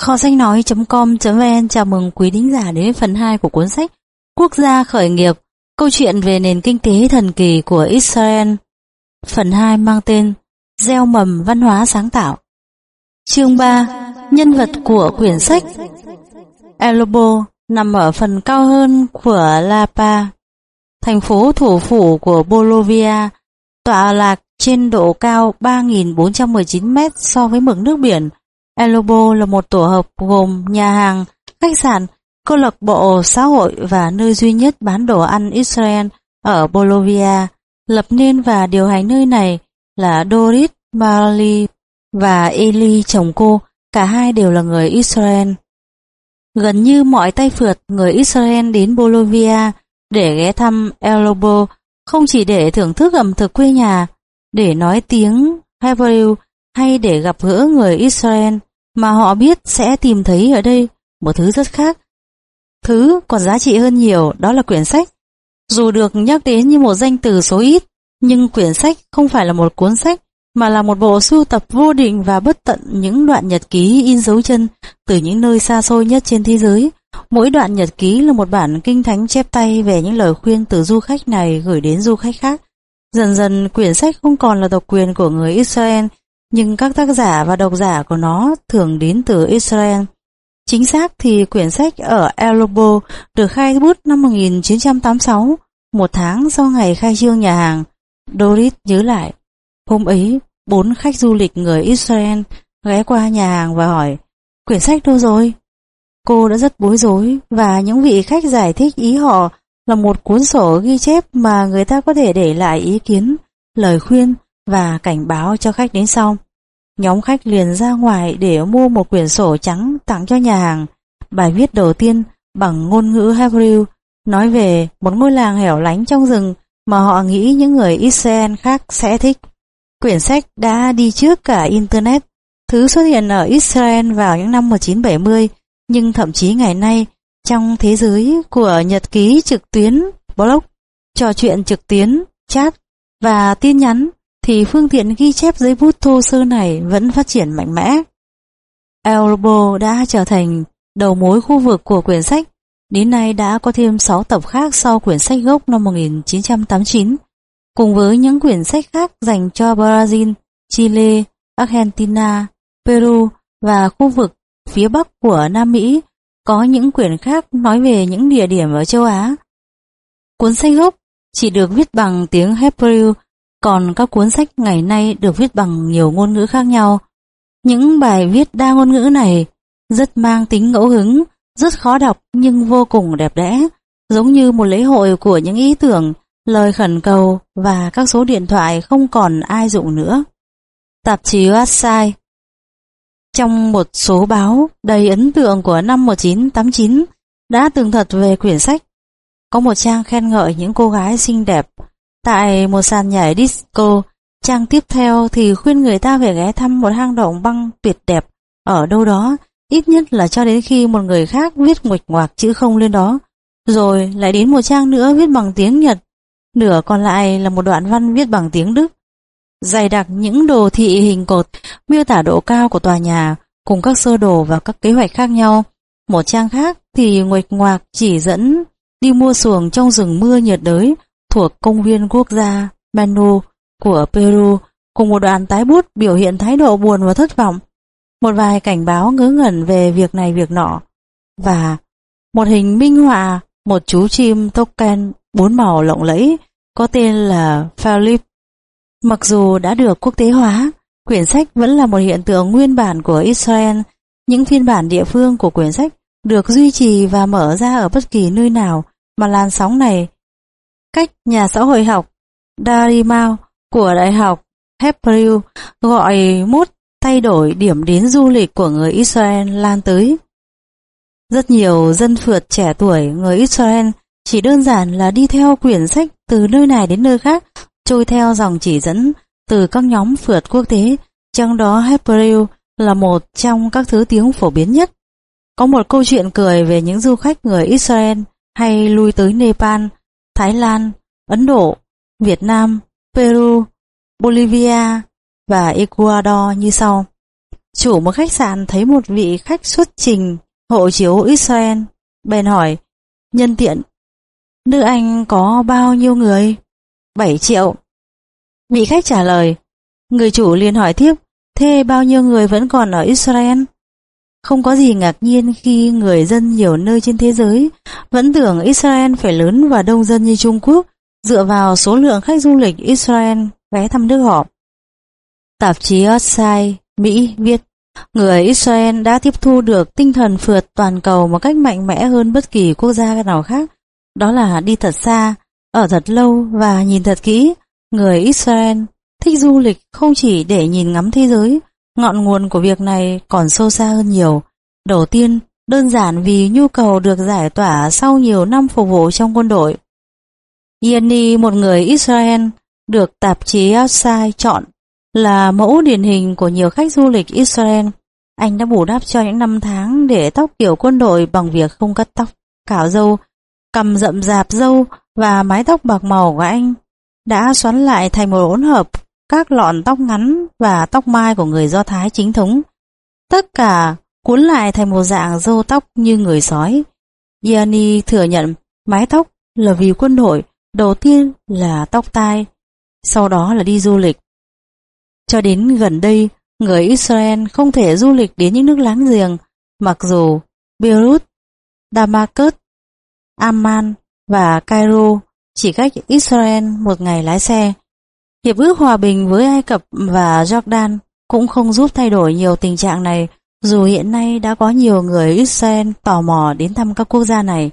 Kho sách nói.com.vn chào mừng quý thính giả đến phần 2 của cuốn sách Quốc gia khởi nghiệp, câu chuyện về nền kinh tế thần kỳ của Israel. Phần 2 mang tên Gieo mầm văn hóa sáng tạo. Chương 3 Nhân vật của quyển sách Elobo nằm ở phần cao hơn của La Paz thành phố thủ phủ của Bolivia, tọa lạc trên độ cao 3.419 mét so với mực nước biển. Elobo là một tổ hợp gồm nhà hàng, khách sạn, câu lạc bộ xã hội và nơi duy nhất bán đồ ăn Israel ở Bolivia. Lập nên và điều hành nơi này là Dorit Marley và Eli chồng cô, cả hai đều là người Israel. Gần như mọi tay phượt người Israel đến Bolivia để ghé thăm El Lobo không chỉ để thưởng thức ẩm thực quê nhà, để nói tiếng Hebrew hay để gặp gỡ người Israel mà họ biết sẽ tìm thấy ở đây một thứ rất khác. Thứ còn giá trị hơn nhiều đó là quyển sách. Dù được nhắc đến như một danh từ số ít, nhưng quyển sách không phải là một cuốn sách mà là một bộ sưu tập vô định và bất tận những đoạn nhật ký in dấu chân từ những nơi xa xôi nhất trên thế giới. Mỗi đoạn nhật ký là một bản kinh thánh chép tay về những lời khuyên từ du khách này gửi đến du khách khác. Dần dần quyển sách không còn là độc quyền của người Israel, nhưng các tác giả và độc giả của nó thường đến từ Israel. Chính xác thì quyển sách ở El Lobo được khai bút năm 1986, một tháng sau ngày khai trương nhà hàng. Doris nhớ lại, hôm ấy bốn khách du lịch người Israel ghé qua nhà hàng và hỏi, quyển sách đâu rồi? Cô đã rất bối rối và những vị khách giải thích ý họ là một cuốn sổ ghi chép mà người ta có thể để lại ý kiến, lời khuyên và cảnh báo cho khách đến sau. Nhóm khách liền ra ngoài để mua một quyển sổ trắng tặng cho nhà hàng. Bài viết đầu tiên bằng ngôn ngữ Hebrew nói về một ngôi làng hẻo lánh trong rừng mà họ nghĩ những người Israel khác sẽ thích. Quyển sách đã đi trước cả Internet, thứ xuất hiện ở Israel vào những năm 1970, nhưng thậm chí ngày nay, trong thế giới của nhật ký trực tuyến, blog, trò chuyện trực tuyến, chat và tin nhắn, thì phương tiện ghi chép giấy bút thô sơ này vẫn phát triển mạnh mẽ. Elbo đã trở thành đầu mối khu vực của quyển sách, đến nay đã có thêm 6 tập khác sau quyển sách gốc năm 1989 cùng với những quyển sách khác dành cho Brazil, Chile, Argentina, Peru và khu vực phía bắc của Nam Mỹ, có những quyển khác nói về những địa điểm ở châu Á. Cuốn sách gốc chỉ được viết bằng tiếng Hebrew, còn các cuốn sách ngày nay được viết bằng nhiều ngôn ngữ khác nhau. Những bài viết đa ngôn ngữ này rất mang tính ngẫu hứng, rất khó đọc nhưng vô cùng đẹp đẽ, giống như một lễ hội của những ý tưởng lời khẩn cầu và các số điện thoại không còn ai dụng nữa. Tạp chí Website Trong một số báo đầy ấn tượng của năm 1989 đã tường thuật về quyển sách. Có một trang khen ngợi những cô gái xinh đẹp. Tại một sàn nhảy disco, trang tiếp theo thì khuyên người ta về ghé thăm một hang động băng tuyệt đẹp ở đâu đó, ít nhất là cho đến khi một người khác viết nguệch ngoạc chữ không lên đó. Rồi lại đến một trang nữa viết bằng tiếng Nhật nửa còn lại là một đoạn văn viết bằng tiếng Đức. Dày đặc những đồ thị hình cột miêu tả độ cao của tòa nhà cùng các sơ đồ và các kế hoạch khác nhau. Một trang khác thì nguệch ngoạc chỉ dẫn đi mua xuồng trong rừng mưa nhiệt đới thuộc công viên quốc gia Manu của Peru cùng một đoàn tái bút biểu hiện thái độ buồn và thất vọng. Một vài cảnh báo ngớ ngẩn về việc này việc nọ và một hình minh họa một chú chim token bốn màu lộng lẫy có tên là Philip. Mặc dù đã được quốc tế hóa, quyển sách vẫn là một hiện tượng nguyên bản của Israel. Những phiên bản địa phương của quyển sách được duy trì và mở ra ở bất kỳ nơi nào mà làn sóng này. Cách nhà xã hội học Darimao của Đại học Hebrew gọi mút thay đổi điểm đến du lịch của người Israel lan tới. Rất nhiều dân phượt trẻ tuổi người Israel chỉ đơn giản là đi theo quyển sách từ nơi này đến nơi khác, trôi theo dòng chỉ dẫn từ các nhóm phượt quốc tế, trong đó Hebrew là một trong các thứ tiếng phổ biến nhất. Có một câu chuyện cười về những du khách người Israel hay lui tới Nepal, Thái Lan, Ấn Độ, Việt Nam, Peru, Bolivia và Ecuador như sau. Chủ một khách sạn thấy một vị khách xuất trình hộ chiếu Israel, bèn hỏi, nhân tiện Nước Anh có bao nhiêu người? 7 triệu. Vị khách trả lời, người chủ liền hỏi tiếp, thế bao nhiêu người vẫn còn ở Israel? Không có gì ngạc nhiên khi người dân nhiều nơi trên thế giới vẫn tưởng Israel phải lớn và đông dân như Trung Quốc dựa vào số lượng khách du lịch Israel ghé thăm nước họ. Tạp chí Outside Mỹ viết, người Israel đã tiếp thu được tinh thần phượt toàn cầu một cách mạnh mẽ hơn bất kỳ quốc gia nào khác. Đó là đi thật xa, ở thật lâu và nhìn thật kỹ. Người Israel thích du lịch không chỉ để nhìn ngắm thế giới, ngọn nguồn của việc này còn sâu xa hơn nhiều. Đầu tiên, đơn giản vì nhu cầu được giải tỏa sau nhiều năm phục vụ trong quân đội. Yeni, một người Israel, được tạp chí Outside chọn là mẫu điển hình của nhiều khách du lịch Israel. Anh đã bù đắp cho những năm tháng để tóc kiểu quân đội bằng việc không cắt tóc, cạo râu, cầm rậm rạp râu và mái tóc bạc màu của anh đã xoắn lại thành một hỗn hợp các lọn tóc ngắn và tóc mai của người Do Thái chính thống. Tất cả cuốn lại thành một dạng râu tóc như người sói. Gianni thừa nhận mái tóc là vì quân đội, đầu tiên là tóc tai, sau đó là đi du lịch. Cho đến gần đây, người Israel không thể du lịch đến những nước láng giềng, mặc dù Beirut, Damascus, Amman và Cairo chỉ cách Israel một ngày lái xe. Hiệp ước hòa bình với Ai Cập và Jordan cũng không giúp thay đổi nhiều tình trạng này, dù hiện nay đã có nhiều người Israel tò mò đến thăm các quốc gia này.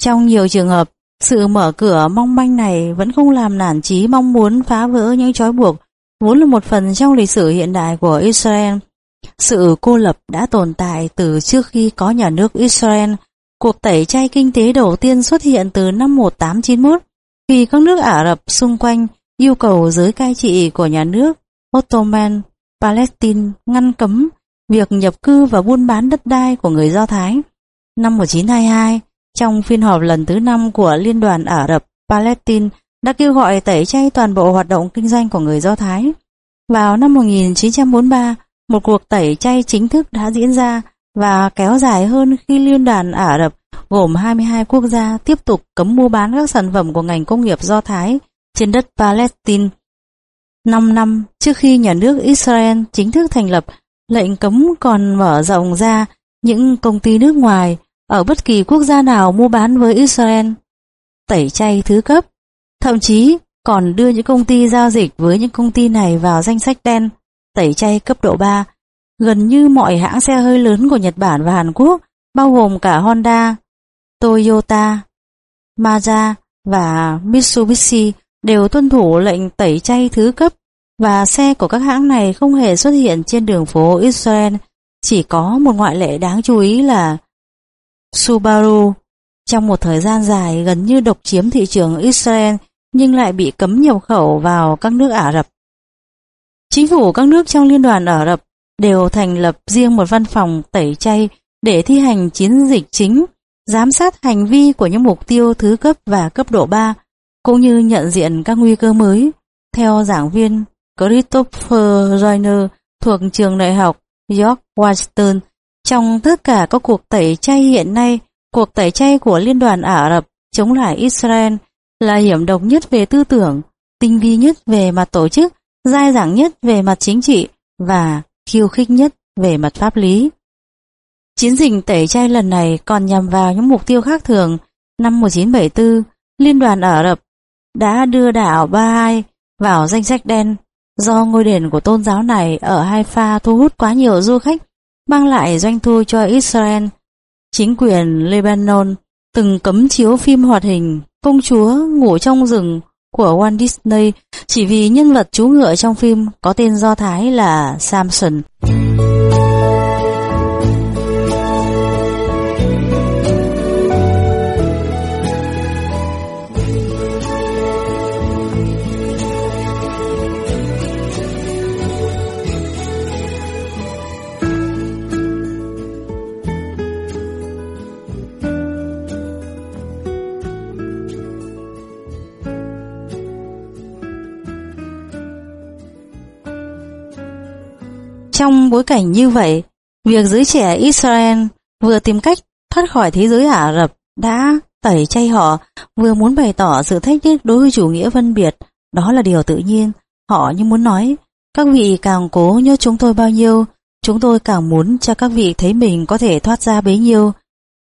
Trong nhiều trường hợp, sự mở cửa mong manh này vẫn không làm nản chí mong muốn phá vỡ những trói buộc vốn là một phần trong lịch sử hiện đại của Israel. Sự cô lập đã tồn tại từ trước khi có nhà nước Israel. Cuộc tẩy chay kinh tế đầu tiên xuất hiện từ năm 1891 khi các nước Ả Rập xung quanh yêu cầu giới cai trị của nhà nước Ottoman Palestine ngăn cấm việc nhập cư và buôn bán đất đai của người Do Thái. Năm 1922, trong phiên họp lần thứ năm của Liên đoàn Ả Rập Palestine đã kêu gọi tẩy chay toàn bộ hoạt động kinh doanh của người Do Thái. Vào năm 1943, một cuộc tẩy chay chính thức đã diễn ra và kéo dài hơn khi Liên đoàn Ả Rập gồm 22 quốc gia tiếp tục cấm mua bán các sản phẩm của ngành công nghiệp Do Thái trên đất Palestine. 5 năm trước khi nhà nước Israel chính thức thành lập, lệnh cấm còn mở rộng ra những công ty nước ngoài ở bất kỳ quốc gia nào mua bán với Israel. Tẩy chay thứ cấp, thậm chí còn đưa những công ty giao dịch với những công ty này vào danh sách đen, tẩy chay cấp độ 3. Gần như mọi hãng xe hơi lớn của Nhật Bản và Hàn Quốc, bao gồm cả Honda, Toyota, Mazda và Mitsubishi đều tuân thủ lệnh tẩy chay thứ cấp và xe của các hãng này không hề xuất hiện trên đường phố Israel. Chỉ có một ngoại lệ đáng chú ý là Subaru trong một thời gian dài gần như độc chiếm thị trường Israel nhưng lại bị cấm nhập khẩu vào các nước Ả Rập. Chính phủ các nước trong Liên đoàn Ả Rập đều thành lập riêng một văn phòng tẩy chay để thi hành chiến dịch chính, giám sát hành vi của những mục tiêu thứ cấp và cấp độ 3, cũng như nhận diện các nguy cơ mới. Theo giảng viên Christopher Joyner thuộc trường đại học York Washington, trong tất cả các cuộc tẩy chay hiện nay, cuộc tẩy chay của Liên đoàn Ả Rập chống lại Israel là hiểm độc nhất về tư tưởng, tinh vi nhất về mặt tổ chức, dai dẳng nhất về mặt chính trị và khiêu khích nhất về mặt pháp lý. Chiến dịch tẩy chay lần này còn nhằm vào những mục tiêu khác thường. Năm 1974, Liên đoàn Ả Rập đã đưa đảo Bahai vào danh sách đen do ngôi đền của tôn giáo này ở Haifa thu hút quá nhiều du khách, mang lại doanh thu cho Israel. Chính quyền Lebanon từng cấm chiếu phim hoạt hình Công chúa ngủ trong rừng của Walt Disney chỉ vì nhân vật chú ngựa trong phim có tên Do Thái là Samson. Trong bối cảnh như vậy, việc giới trẻ Israel vừa tìm cách thoát khỏi thế giới Ả Rập đã tẩy chay họ, vừa muốn bày tỏ sự thách thức đối với chủ nghĩa phân biệt. Đó là điều tự nhiên. Họ như muốn nói, các vị càng cố nhớ chúng tôi bao nhiêu, chúng tôi càng muốn cho các vị thấy mình có thể thoát ra bấy nhiêu.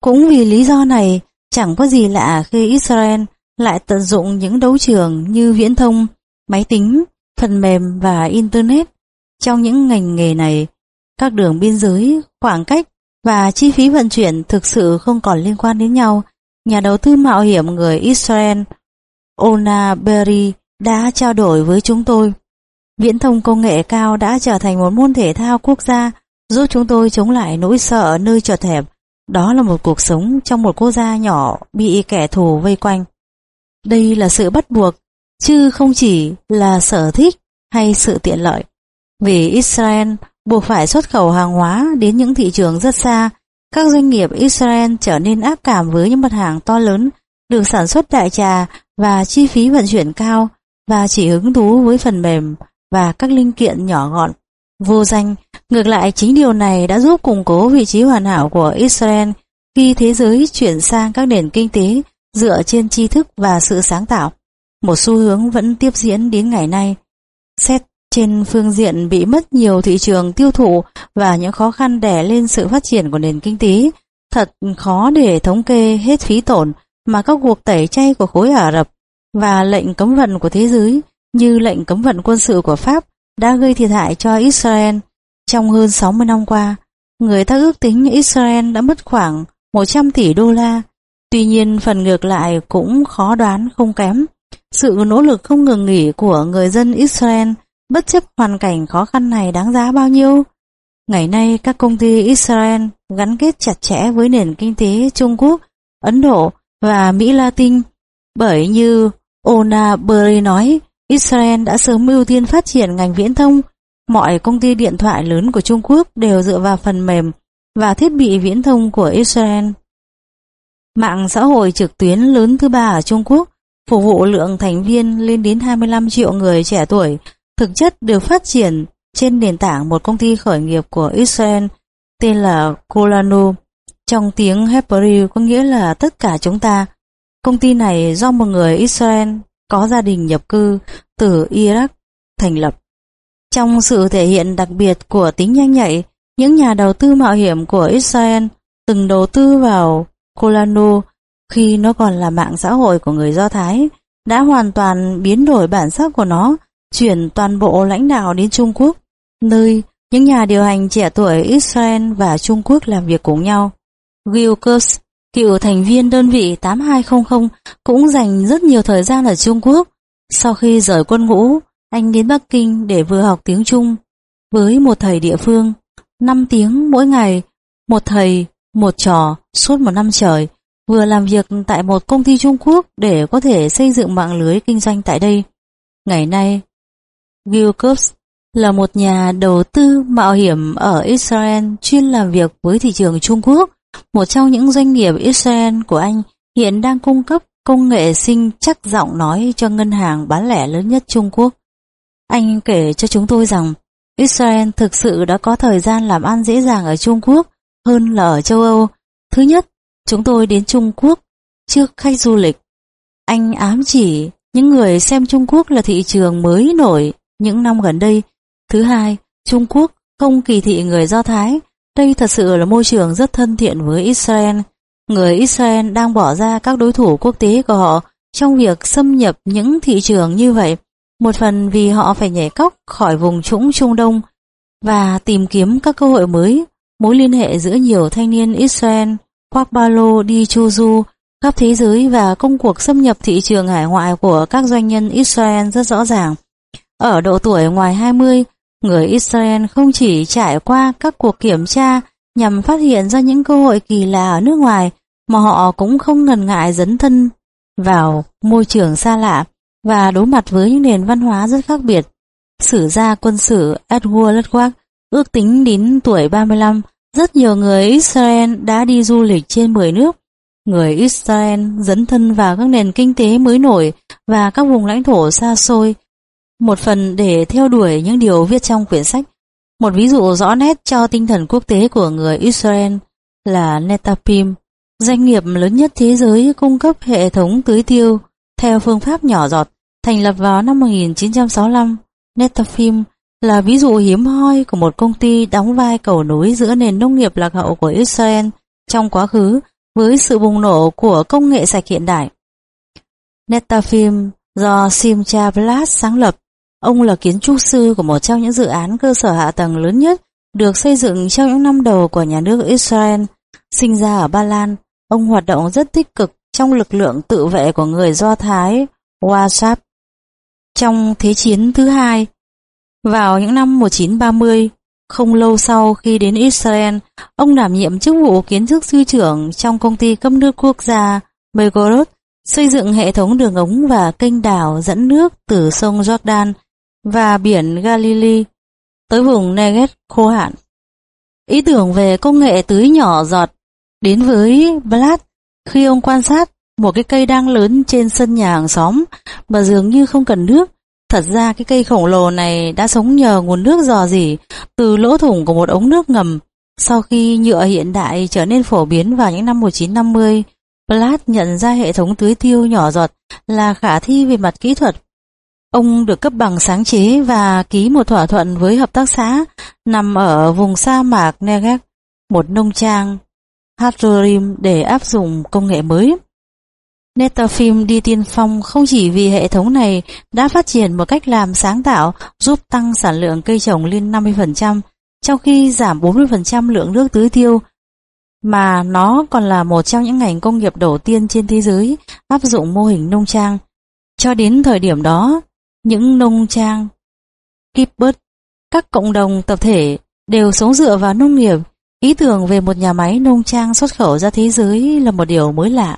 Cũng vì lý do này, chẳng có gì lạ khi Israel lại tận dụng những đấu trường như viễn thông, máy tính, phần mềm và Internet. Trong những ngành nghề này, các đường biên giới, khoảng cách và chi phí vận chuyển thực sự không còn liên quan đến nhau. Nhà đầu tư mạo hiểm người Israel, Ona Berry, đã trao đổi với chúng tôi. Viễn thông công nghệ cao đã trở thành một môn thể thao quốc gia giúp chúng tôi chống lại nỗi sợ nơi chật hẹp. Đó là một cuộc sống trong một quốc gia nhỏ bị kẻ thù vây quanh. Đây là sự bắt buộc, chứ không chỉ là sở thích hay sự tiện lợi. Vì Israel buộc phải xuất khẩu hàng hóa đến những thị trường rất xa, các doanh nghiệp Israel trở nên ác cảm với những mặt hàng to lớn được sản xuất đại trà và chi phí vận chuyển cao và chỉ hứng thú với phần mềm và các linh kiện nhỏ gọn, vô danh. Ngược lại chính điều này đã giúp củng cố vị trí hoàn hảo của Israel khi thế giới chuyển sang các nền kinh tế dựa trên tri thức và sự sáng tạo. Một xu hướng vẫn tiếp diễn đến ngày nay. Xét trên phương diện bị mất nhiều thị trường tiêu thụ và những khó khăn đè lên sự phát triển của nền kinh tế, thật khó để thống kê hết phí tổn mà các cuộc tẩy chay của khối Ả Rập và lệnh cấm vận của thế giới như lệnh cấm vận quân sự của Pháp đã gây thiệt hại cho Israel trong hơn 60 năm qua. Người ta ước tính Israel đã mất khoảng 100 tỷ đô la, tuy nhiên phần ngược lại cũng khó đoán không kém. Sự nỗ lực không ngừng nghỉ của người dân Israel bất chấp hoàn cảnh khó khăn này đáng giá bao nhiêu. Ngày nay các công ty Israel gắn kết chặt chẽ với nền kinh tế Trung Quốc, Ấn Độ và Mỹ Latin bởi như Ona Berry nói Israel đã sớm ưu tiên phát triển ngành viễn thông. Mọi công ty điện thoại lớn của Trung Quốc đều dựa vào phần mềm và thiết bị viễn thông của Israel. Mạng xã hội trực tuyến lớn thứ ba ở Trung Quốc phục vụ lượng thành viên lên đến 25 triệu người trẻ tuổi thực chất được phát triển trên nền tảng một công ty khởi nghiệp của Israel tên là Kolanu. Trong tiếng Hebrew có nghĩa là tất cả chúng ta. Công ty này do một người Israel có gia đình nhập cư từ Iraq thành lập. Trong sự thể hiện đặc biệt của tính nhanh nhạy, những nhà đầu tư mạo hiểm của Israel từng đầu tư vào Colano khi nó còn là mạng xã hội của người Do Thái, đã hoàn toàn biến đổi bản sắc của nó, chuyển toàn bộ lãnh đạo đến Trung Quốc, nơi những nhà điều hành trẻ tuổi Israel và Trung Quốc làm việc cùng nhau. Gil Kurz Cựu thành viên đơn vị 8200 cũng dành rất nhiều thời gian ở Trung Quốc. Sau khi rời quân ngũ, anh đến Bắc Kinh để vừa học tiếng Trung với một thầy địa phương, 5 tiếng mỗi ngày, một thầy, một trò suốt một năm trời, vừa làm việc tại một công ty Trung Quốc để có thể xây dựng mạng lưới kinh doanh tại đây. Ngày nay, Gil là một nhà đầu tư mạo hiểm ở Israel chuyên làm việc với thị trường Trung Quốc một trong những doanh nghiệp Israel của anh hiện đang cung cấp công nghệ sinh chắc giọng nói cho ngân hàng bán lẻ lớn nhất Trung Quốc. Anh kể cho chúng tôi rằng Israel thực sự đã có thời gian làm ăn dễ dàng ở Trung Quốc hơn là ở châu Âu. Thứ nhất, chúng tôi đến Trung Quốc trước khách du lịch. Anh ám chỉ những người xem Trung Quốc là thị trường mới nổi những năm gần đây. Thứ hai, Trung Quốc không kỳ thị người Do Thái đây thật sự là môi trường rất thân thiện với Israel. Người Israel đang bỏ ra các đối thủ quốc tế của họ trong việc xâm nhập những thị trường như vậy, một phần vì họ phải nhảy cóc khỏi vùng trũng Trung Đông và tìm kiếm các cơ hội mới, mối liên hệ giữa nhiều thanh niên Israel, khoác ba lô đi chu du khắp thế giới và công cuộc xâm nhập thị trường hải ngoại của các doanh nhân Israel rất rõ ràng. Ở độ tuổi ngoài 20, Người Israel không chỉ trải qua các cuộc kiểm tra nhằm phát hiện ra những cơ hội kỳ lạ ở nước ngoài, mà họ cũng không ngần ngại dấn thân vào môi trường xa lạ và đối mặt với những nền văn hóa rất khác biệt. Sử gia quân sự Edward Ludwig ước tính đến tuổi 35, rất nhiều người Israel đã đi du lịch trên 10 nước. Người Israel dấn thân vào các nền kinh tế mới nổi và các vùng lãnh thổ xa xôi một phần để theo đuổi những điều viết trong quyển sách. Một ví dụ rõ nét cho tinh thần quốc tế của người Israel là Netapim, doanh nghiệp lớn nhất thế giới cung cấp hệ thống tưới tiêu theo phương pháp nhỏ giọt, thành lập vào năm 1965. Netafim là ví dụ hiếm hoi của một công ty đóng vai cầu nối giữa nền nông nghiệp lạc hậu của Israel trong quá khứ với sự bùng nổ của công nghệ sạch hiện đại. Netafim do Simcha Blas sáng lập. Ông là kiến trúc sư của một trong những dự án cơ sở hạ tầng lớn nhất được xây dựng trong những năm đầu của nhà nước Israel. Sinh ra ở Ba Lan, ông hoạt động rất tích cực trong lực lượng tự vệ của người Do Thái Wasap. Trong Thế chiến thứ hai, vào những năm 1930, không lâu sau khi đến Israel, ông đảm nhiệm chức vụ kiến trúc sư trưởng trong công ty cấp nước quốc gia Megorod, xây dựng hệ thống đường ống và kênh đảo dẫn nước từ sông Jordan và biển Galilee tới vùng Negev khô hạn. Ý tưởng về công nghệ tưới nhỏ giọt đến với Blatt khi ông quan sát một cái cây đang lớn trên sân nhà hàng xóm mà dường như không cần nước. Thật ra cái cây khổng lồ này đã sống nhờ nguồn nước dò dỉ từ lỗ thủng của một ống nước ngầm. Sau khi nhựa hiện đại trở nên phổ biến vào những năm 1950, Platt nhận ra hệ thống tưới tiêu nhỏ giọt là khả thi về mặt kỹ thuật. Ông được cấp bằng sáng chế và ký một thỏa thuận với hợp tác xã nằm ở vùng sa mạc Negev, một nông trang Hadrorim để áp dụng công nghệ mới. Netafim đi tiên phong không chỉ vì hệ thống này đã phát triển một cách làm sáng tạo giúp tăng sản lượng cây trồng lên 50%, trong khi giảm 40% lượng nước tưới tiêu, mà nó còn là một trong những ngành công nghiệp đầu tiên trên thế giới áp dụng mô hình nông trang. Cho đến thời điểm đó, những nông trang, kibbutz, các cộng đồng tập thể đều sống dựa vào nông nghiệp. Ý tưởng về một nhà máy nông trang xuất khẩu ra thế giới là một điều mới lạ.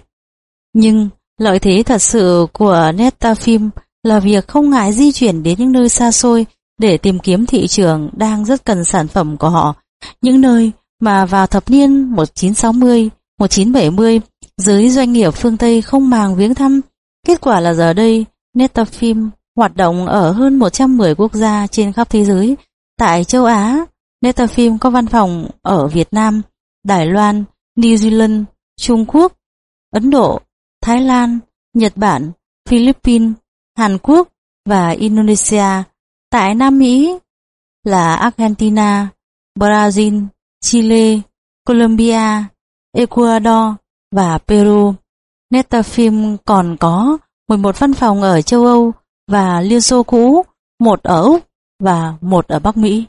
Nhưng lợi thế thật sự của Netafim là việc không ngại di chuyển đến những nơi xa xôi để tìm kiếm thị trường đang rất cần sản phẩm của họ. Những nơi mà vào thập niên 1960, 1970, giới doanh nghiệp phương Tây không màng viếng thăm. Kết quả là giờ đây, Netafim hoạt động ở hơn 110 quốc gia trên khắp thế giới. Tại châu Á, Netafilm có văn phòng ở Việt Nam, Đài Loan, New Zealand, Trung Quốc, Ấn Độ, Thái Lan, Nhật Bản, Philippines, Hàn Quốc và Indonesia. Tại Nam Mỹ là Argentina, Brazil, Chile, Colombia, Ecuador và Peru. Netafilm còn có 11 văn phòng ở châu Âu và Liên Xô cũ, một ở Úc và một ở Bắc Mỹ.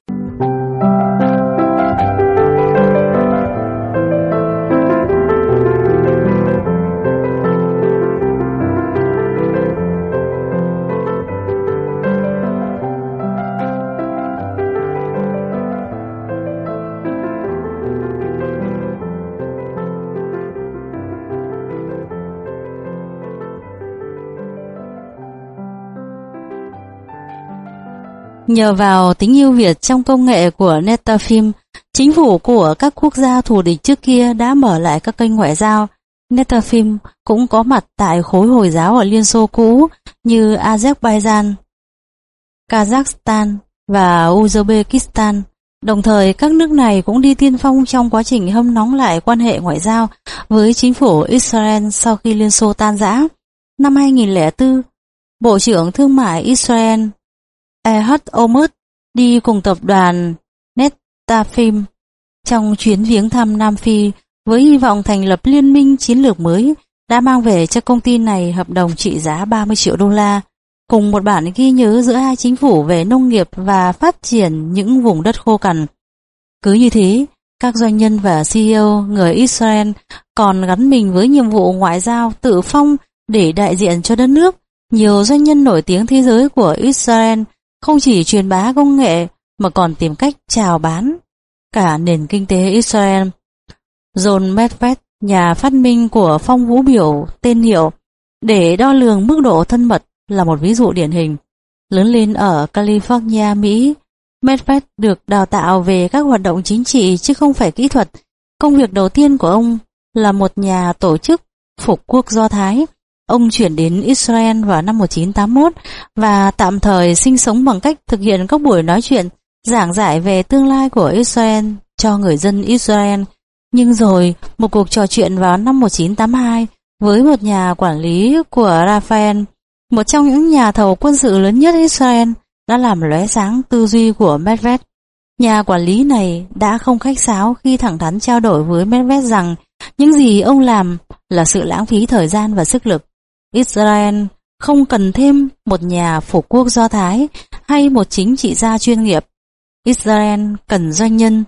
Nhờ vào tính yêu Việt trong công nghệ của Netafim, chính phủ của các quốc gia thù địch trước kia đã mở lại các kênh ngoại giao. Netafim cũng có mặt tại khối Hồi giáo ở Liên Xô cũ như Azerbaijan, Kazakhstan và Uzbekistan. Đồng thời, các nước này cũng đi tiên phong trong quá trình hâm nóng lại quan hệ ngoại giao với chính phủ Israel sau khi Liên Xô tan rã. Năm 2004, Bộ trưởng Thương mại Israel Ehud Omut đi cùng tập đoàn Netafim trong chuyến viếng thăm Nam Phi với hy vọng thành lập liên minh chiến lược mới đã mang về cho công ty này hợp đồng trị giá 30 triệu đô la cùng một bản ghi nhớ giữa hai chính phủ về nông nghiệp và phát triển những vùng đất khô cằn. Cứ như thế, các doanh nhân và CEO người Israel còn gắn mình với nhiệm vụ ngoại giao tự phong để đại diện cho đất nước. Nhiều doanh nhân nổi tiếng thế giới của Israel không chỉ truyền bá công nghệ mà còn tìm cách chào bán cả nền kinh tế Israel. John Medved, nhà phát minh của phong vũ biểu tên hiệu để đo lường mức độ thân mật là một ví dụ điển hình. Lớn lên ở California, Mỹ, Medved được đào tạo về các hoạt động chính trị chứ không phải kỹ thuật. Công việc đầu tiên của ông là một nhà tổ chức phục quốc Do Thái Ông chuyển đến Israel vào năm 1981 và tạm thời sinh sống bằng cách thực hiện các buổi nói chuyện giảng giải về tương lai của Israel cho người dân Israel. Nhưng rồi, một cuộc trò chuyện vào năm 1982 với một nhà quản lý của Rafael một trong những nhà thầu quân sự lớn nhất Israel, đã làm lóe sáng tư duy của Medved. Nhà quản lý này đã không khách sáo khi thẳng thắn trao đổi với Medved rằng những gì ông làm là sự lãng phí thời gian và sức lực. Israel không cần thêm một nhà phổ quốc do Thái hay một chính trị gia chuyên nghiệp. Israel cần doanh nhân.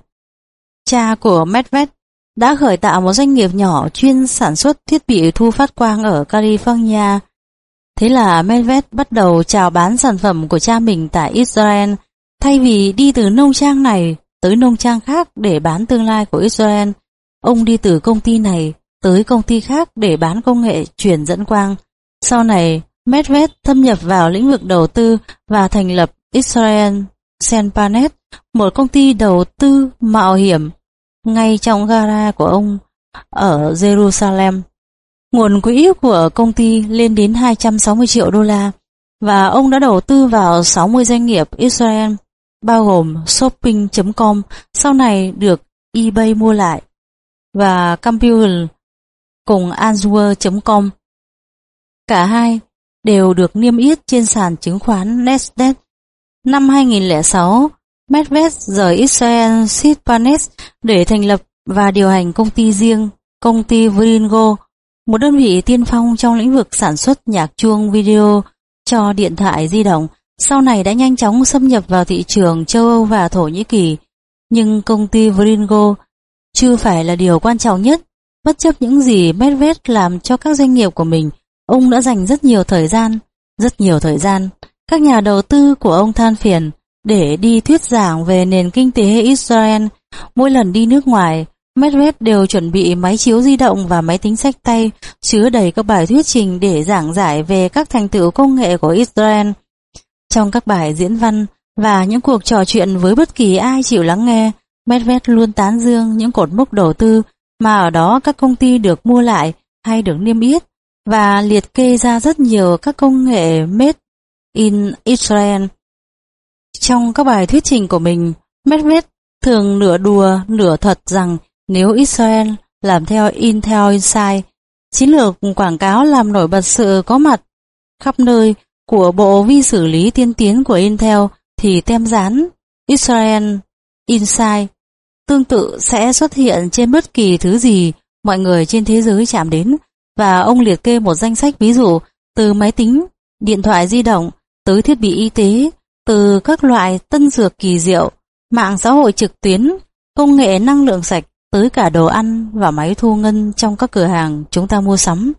Cha của Medved đã khởi tạo một doanh nghiệp nhỏ chuyên sản xuất thiết bị thu phát quang ở California. Thế là Medved bắt đầu chào bán sản phẩm của cha mình tại Israel, thay vì đi từ nông trang này tới nông trang khác để bán tương lai của Israel. Ông đi từ công ty này tới công ty khác để bán công nghệ truyền dẫn quang. Sau này, Medved thâm nhập vào lĩnh vực đầu tư và thành lập Israel Senpanet, một công ty đầu tư mạo hiểm ngay trong gara của ông ở Jerusalem. Nguồn quỹ của công ty lên đến 260 triệu đô la và ông đã đầu tư vào 60 doanh nghiệp Israel bao gồm shopping.com sau này được eBay mua lại và Campbell cùng Azure.com. Cả hai đều được niêm yết trên sàn chứng khoán Nasdaq. Năm 2006, Medved rời Israel Sitpanes để thành lập và điều hành công ty riêng, công ty Vringo, một đơn vị tiên phong trong lĩnh vực sản xuất nhạc chuông video cho điện thoại di động, sau này đã nhanh chóng xâm nhập vào thị trường châu Âu và Thổ Nhĩ Kỳ. Nhưng công ty Vringo chưa phải là điều quan trọng nhất. Bất chấp những gì Medved làm cho các doanh nghiệp của mình, ông đã dành rất nhiều thời gian, rất nhiều thời gian. Các nhà đầu tư của ông than phiền, để đi thuyết giảng về nền kinh tế Israel. Mỗi lần đi nước ngoài, Medved đều chuẩn bị máy chiếu di động và máy tính sách tay chứa đầy các bài thuyết trình để giảng giải về các thành tựu công nghệ của Israel. Trong các bài diễn văn và những cuộc trò chuyện với bất kỳ ai chịu lắng nghe, Medved luôn tán dương những cột mốc đầu tư mà ở đó các công ty được mua lại hay được niêm yết và liệt kê ra rất nhiều các công nghệ made in Israel. Trong các bài thuyết trình của mình, Medved thường nửa đùa, nửa thật rằng nếu Israel làm theo Intel Insight, chiến lược quảng cáo làm nổi bật sự có mặt khắp nơi của bộ vi xử lý tiên tiến của Intel thì tem dán Israel Insight tương tự sẽ xuất hiện trên bất kỳ thứ gì mọi người trên thế giới chạm đến và ông liệt kê một danh sách ví dụ từ máy tính, điện thoại di động tới thiết bị y tế từ các loại tân dược kỳ diệu, mạng xã hội trực tuyến, công nghệ năng lượng sạch tới cả đồ ăn và máy thu ngân trong các cửa hàng chúng ta mua sắm.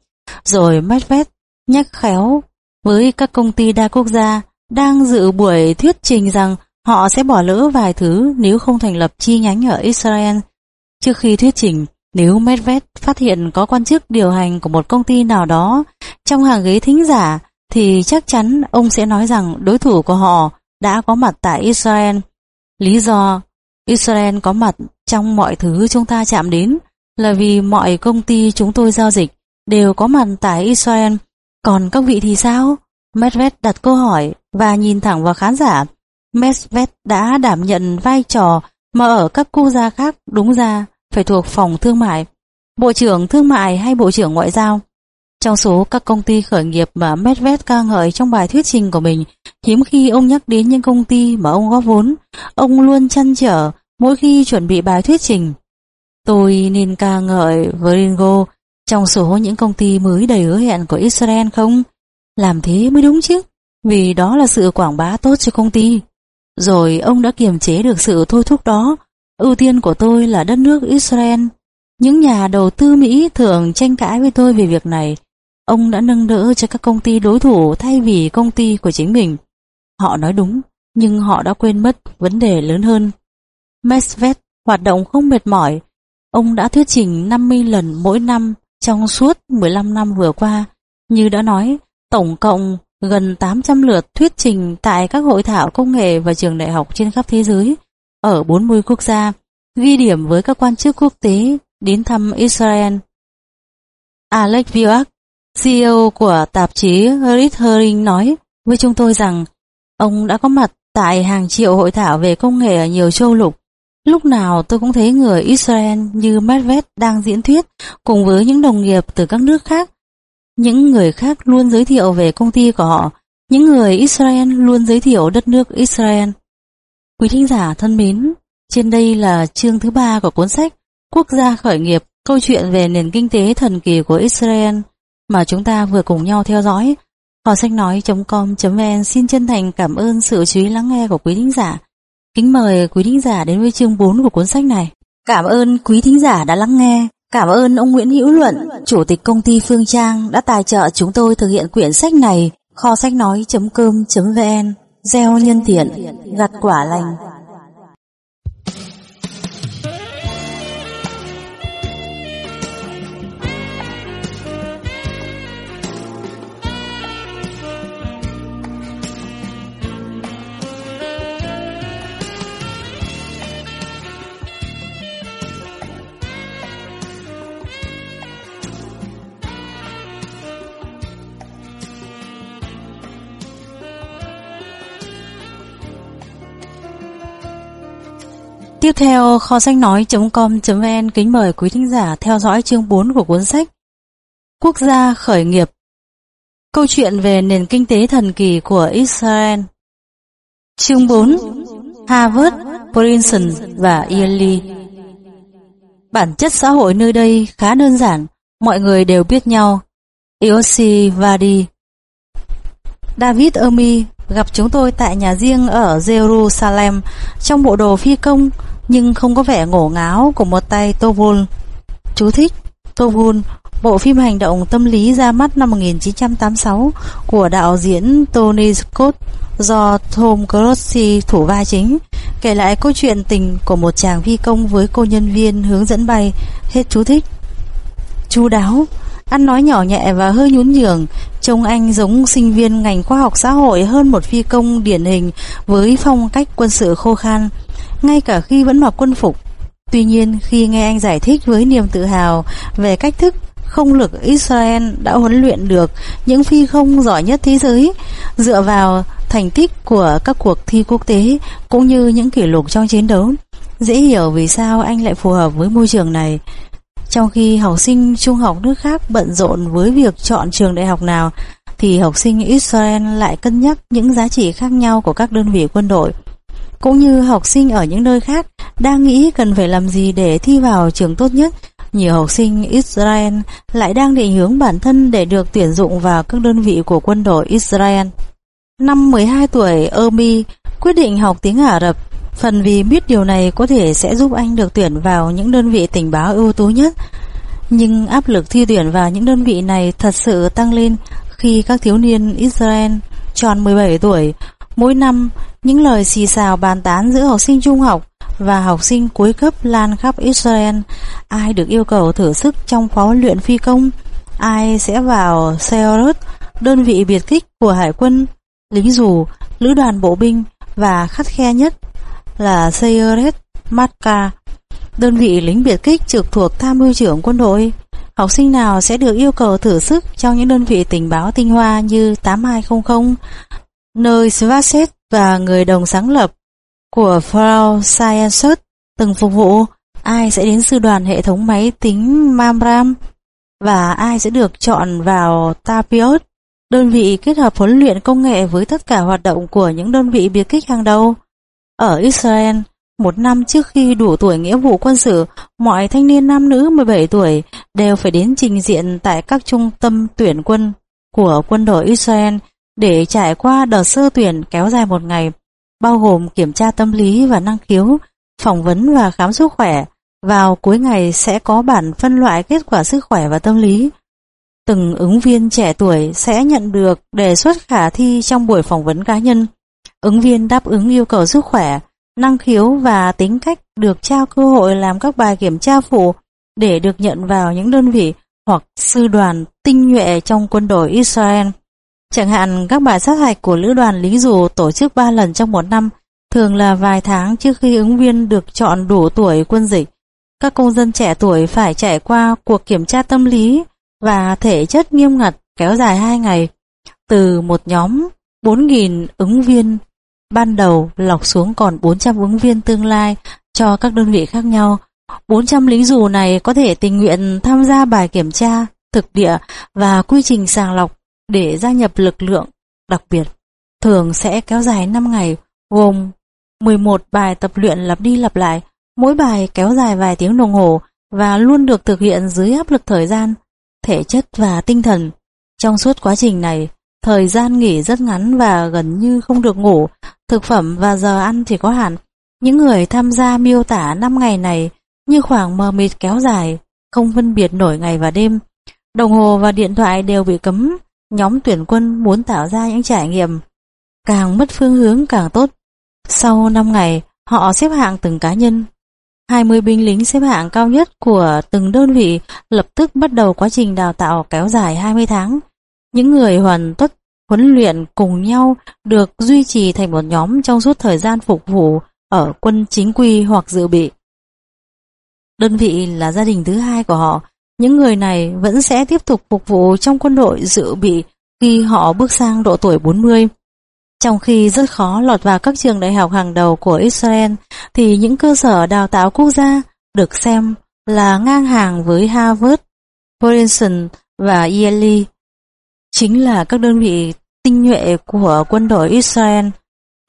Rồi Medved nhắc khéo với các công ty đa quốc gia đang dự buổi thuyết trình rằng họ sẽ bỏ lỡ vài thứ nếu không thành lập chi nhánh ở Israel. Trước khi thuyết trình, nếu Medved phát hiện có quan chức điều hành của một công ty nào đó trong hàng ghế thính giả, thì chắc chắn ông sẽ nói rằng đối thủ của họ đã có mặt tại Israel. Lý do Israel có mặt trong mọi thứ chúng ta chạm đến là vì mọi công ty chúng tôi giao dịch đều có mặt tại Israel. Còn các vị thì sao? Medved đặt câu hỏi và nhìn thẳng vào khán giả. Medved đã đảm nhận vai trò mà ở các quốc gia khác đúng ra phải thuộc phòng thương mại, bộ trưởng thương mại hay bộ trưởng ngoại giao. Trong số các công ty khởi nghiệp mà Medved ca ngợi trong bài thuyết trình của mình, hiếm khi ông nhắc đến những công ty mà ông góp vốn, ông luôn chăn trở mỗi khi chuẩn bị bài thuyết trình. Tôi nên ca ngợi Veringo trong số những công ty mới đầy hứa hẹn của Israel không? Làm thế mới đúng chứ, vì đó là sự quảng bá tốt cho công ty. Rồi ông đã kiềm chế được sự thôi thúc đó. Ưu tiên của tôi là đất nước Israel. Những nhà đầu tư Mỹ thường tranh cãi với tôi về việc này, Ông đã nâng đỡ cho các công ty đối thủ thay vì công ty của chính mình. Họ nói đúng, nhưng họ đã quên mất vấn đề lớn hơn. Mesvet hoạt động không mệt mỏi. Ông đã thuyết trình 50 lần mỗi năm trong suốt 15 năm vừa qua. Như đã nói, tổng cộng gần 800 lượt thuyết trình tại các hội thảo công nghệ và trường đại học trên khắp thế giới, ở 40 quốc gia, ghi điểm với các quan chức quốc tế đến thăm Israel. Alex Vioak CEO của tạp chí Red Herring nói với chúng tôi rằng ông đã có mặt tại hàng triệu hội thảo về công nghệ ở nhiều châu lục. Lúc nào tôi cũng thấy người Israel như Medved đang diễn thuyết cùng với những đồng nghiệp từ các nước khác. Những người khác luôn giới thiệu về công ty của họ, những người Israel luôn giới thiệu đất nước Israel. Quý thính giả thân mến, trên đây là chương thứ ba của cuốn sách Quốc gia khởi nghiệp, câu chuyện về nền kinh tế thần kỳ của Israel mà chúng ta vừa cùng nhau theo dõi. Kho sách nói.com.vn xin chân thành cảm ơn sự chú ý lắng nghe của quý thính giả. Kính mời quý thính giả đến với chương 4 của cuốn sách này. Cảm ơn quý thính giả đã lắng nghe. Cảm ơn ông Nguyễn Hữu Luận, Chủ tịch công ty Phương Trang đã tài trợ chúng tôi thực hiện quyển sách này. Kho sách nói.com.vn Gieo nhân thiện, gặt quả lành. Tiếp theo, kho sách nói.com.vn kính mời quý thính giả theo dõi chương 4 của cuốn sách Quốc gia khởi nghiệp. Câu chuyện về nền kinh tế thần kỳ của Israel. Chương 4 Harvard, Princeton và Yale Bản chất xã hội nơi đây khá đơn giản, mọi người đều biết nhau. Yossi Vadi. David Ermi gặp chúng tôi tại nhà riêng ở Jerusalem trong bộ đồ phi công nhưng không có vẻ ngổ ngáo của một tay Tovul. Chú thích Tovul, bộ phim hành động tâm lý ra mắt năm 1986 của đạo diễn Tony Scott do Tom Cruise thủ vai chính, kể lại câu chuyện tình của một chàng phi công với cô nhân viên hướng dẫn bay. Hết chú thích. Chú đáo, ăn nói nhỏ nhẹ và hơi nhún nhường, trông anh giống sinh viên ngành khoa học xã hội hơn một phi công điển hình với phong cách quân sự khô khan ngay cả khi vẫn mặc quân phục. Tuy nhiên, khi nghe anh giải thích với niềm tự hào về cách thức không lực Israel đã huấn luyện được những phi không giỏi nhất thế giới dựa vào thành tích của các cuộc thi quốc tế cũng như những kỷ lục trong chiến đấu. Dễ hiểu vì sao anh lại phù hợp với môi trường này. Trong khi học sinh trung học nước khác bận rộn với việc chọn trường đại học nào, thì học sinh Israel lại cân nhắc những giá trị khác nhau của các đơn vị quân đội cũng như học sinh ở những nơi khác đang nghĩ cần phải làm gì để thi vào trường tốt nhất. Nhiều học sinh Israel lại đang định hướng bản thân để được tuyển dụng vào các đơn vị của quân đội Israel. Năm 12 tuổi, Ermi quyết định học tiếng Ả Rập, phần vì biết điều này có thể sẽ giúp anh được tuyển vào những đơn vị tình báo ưu tú nhất. Nhưng áp lực thi tuyển vào những đơn vị này thật sự tăng lên khi các thiếu niên Israel tròn 17 tuổi Mỗi năm, những lời xì xào bàn tán giữa học sinh trung học và học sinh cuối cấp lan khắp Israel. Ai được yêu cầu thử sức trong khóa huấn luyện phi công, ai sẽ vào Seorot, đơn vị biệt kích của hải quân, lính dù, lữ đoàn bộ binh và khắt khe nhất là Seorot Matka, đơn vị lính biệt kích trực thuộc tham mưu trưởng quân đội. Học sinh nào sẽ được yêu cầu thử sức trong những đơn vị tình báo tinh hoa như 8200, nơi Svasset và người đồng sáng lập của Frau Sciences từng phục vụ, ai sẽ đến sư đoàn hệ thống máy tính Mamram và ai sẽ được chọn vào Tapiot, đơn vị kết hợp huấn luyện công nghệ với tất cả hoạt động của những đơn vị biệt kích hàng đầu. Ở Israel, một năm trước khi đủ tuổi nghĩa vụ quân sự, mọi thanh niên nam nữ 17 tuổi đều phải đến trình diện tại các trung tâm tuyển quân của quân đội Israel để trải qua đợt sơ tuyển kéo dài một ngày, bao gồm kiểm tra tâm lý và năng khiếu, phỏng vấn và khám sức khỏe. Vào cuối ngày sẽ có bản phân loại kết quả sức khỏe và tâm lý. Từng ứng viên trẻ tuổi sẽ nhận được đề xuất khả thi trong buổi phỏng vấn cá nhân. Ứng viên đáp ứng yêu cầu sức khỏe, năng khiếu và tính cách được trao cơ hội làm các bài kiểm tra phụ để được nhận vào những đơn vị hoặc sư đoàn tinh nhuệ trong quân đội Israel. Chẳng hạn các bài sát hạch của lữ đoàn lính dù tổ chức 3 lần trong một năm, thường là vài tháng trước khi ứng viên được chọn đủ tuổi quân dịch. Các công dân trẻ tuổi phải trải qua cuộc kiểm tra tâm lý và thể chất nghiêm ngặt kéo dài 2 ngày. Từ một nhóm 4.000 ứng viên ban đầu lọc xuống còn 400 ứng viên tương lai cho các đơn vị khác nhau. 400 lính dù này có thể tình nguyện tham gia bài kiểm tra, thực địa và quy trình sàng lọc để gia nhập lực lượng đặc biệt, thường sẽ kéo dài 5 ngày, gồm 11 bài tập luyện lặp đi lặp lại, mỗi bài kéo dài vài tiếng đồng hồ và luôn được thực hiện dưới áp lực thời gian, thể chất và tinh thần. Trong suốt quá trình này, thời gian nghỉ rất ngắn và gần như không được ngủ, thực phẩm và giờ ăn thì có hạn. Những người tham gia miêu tả 5 ngày này như khoảng mờ mịt kéo dài, không phân biệt nổi ngày và đêm. Đồng hồ và điện thoại đều bị cấm, nhóm tuyển quân muốn tạo ra những trải nghiệm. Càng mất phương hướng càng tốt. Sau 5 ngày, họ xếp hạng từng cá nhân. 20 binh lính xếp hạng cao nhất của từng đơn vị lập tức bắt đầu quá trình đào tạo kéo dài 20 tháng. Những người hoàn tất huấn luyện cùng nhau được duy trì thành một nhóm trong suốt thời gian phục vụ ở quân chính quy hoặc dự bị. Đơn vị là gia đình thứ hai của họ, những người này vẫn sẽ tiếp tục phục vụ trong quân đội dự bị khi họ bước sang độ tuổi 40. Trong khi rất khó lọt vào các trường đại học hàng đầu của Israel, thì những cơ sở đào tạo quốc gia được xem là ngang hàng với Harvard, Princeton và Yale. Chính là các đơn vị tinh nhuệ của quân đội Israel.